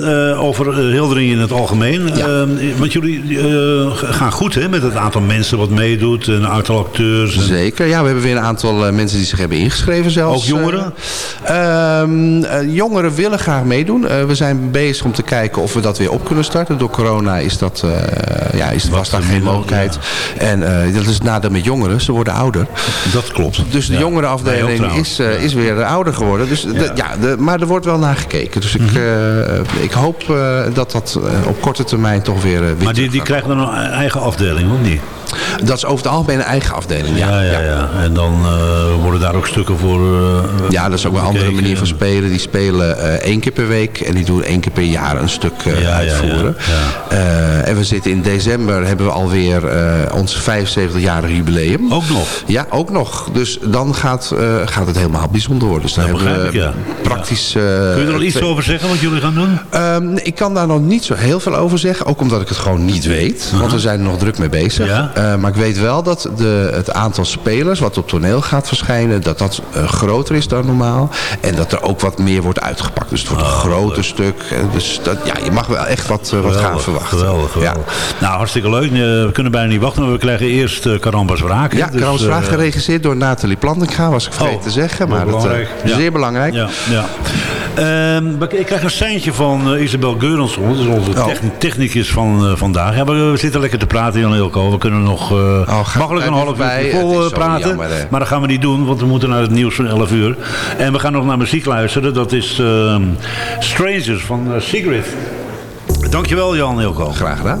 uh, uh, over Hildering in het algemeen. Ja. want jullie gaan goed hè, met het aantal mensen wat meedoet. Een aantal acteurs. En... Zeker, ja. We hebben weer een aantal mensen die zich hebben ingeschreven zelfs. Ook jongeren? Ehm, jongeren willen graag meedoen. we zijn bezig om te kijken of we dat weer op kunnen starten. Door corona is dat, ja, is, was daar geen mogelijkheid. En dat is het nadeel met jongeren. Ze worden ouder. Dat klopt. Dus de jongere afdeling is, uh, is weer ouder geworden. Dus de, ja. de, maar er wordt wel naar gekeken. Dus ik, mm -hmm. uh, ik hoop uh, dat dat op korte termijn toch weer... weer maar die, die krijgen dan een eigen afdeling, of niet? Dat is over het algemeen een eigen afdeling, ja. Ja, ja, ja. En dan uh, worden daar ook stukken voor uh, Ja, dat is ook een andere manier van spelen. Die spelen uh, één keer per week en die doen één keer per jaar een stuk ja, uitvoeren. Ja, en we zitten in december, hebben we alweer ons 75-jarig jubileum. Ook nog? Ja, ook nog. Dus dan gaat, gaat het helemaal bijzonder worden. Dus dan dat hebben we ik, praktisch... Kun je er al iets over zeggen wat jullie gaan doen? Um, ik kan daar nog niet zo heel veel over zeggen. Ook omdat ik het gewoon niet weet. Want we zijn er nog druk mee bezig. Ja. Uh, maar ik weet wel dat de, het aantal spelers wat op toneel gaat verschijnen, dat dat uh, groter is dan normaal. En dat er ook wat meer wordt uitgepakt. Dus het wordt oh, een groter leuk. stuk. Dus dat, ja, je mag wel echt wat, wat gaan verwachten. Geweldig, geweldig. Ja. Nou, hartstikke leuk. We kunnen bijna niet wachten, maar we krijgen eerst uh, Karambas Wraak. Ja, dus, Karambas Wraak geregisseerd door Nathalie Plantinga, was ik vergeten oh, te zeggen. Maar dat, ja. zeer belangrijk. Ja, ja. Um, ik krijg een seintje van Isabel Geurensson. Dat is onze oh. technicus van vandaag. Ja, we zitten lekker te praten, Jan Ilko. We kunnen nog uh, oh, makkelijk een half uur vol praten. Jammer, maar dat gaan we niet doen, want we moeten naar het nieuws van 11 uur. En we gaan nog naar muziek luisteren. Dat is uh, Strangers van Sigrid. Dankjewel Jan Ilko. Graag gedaan.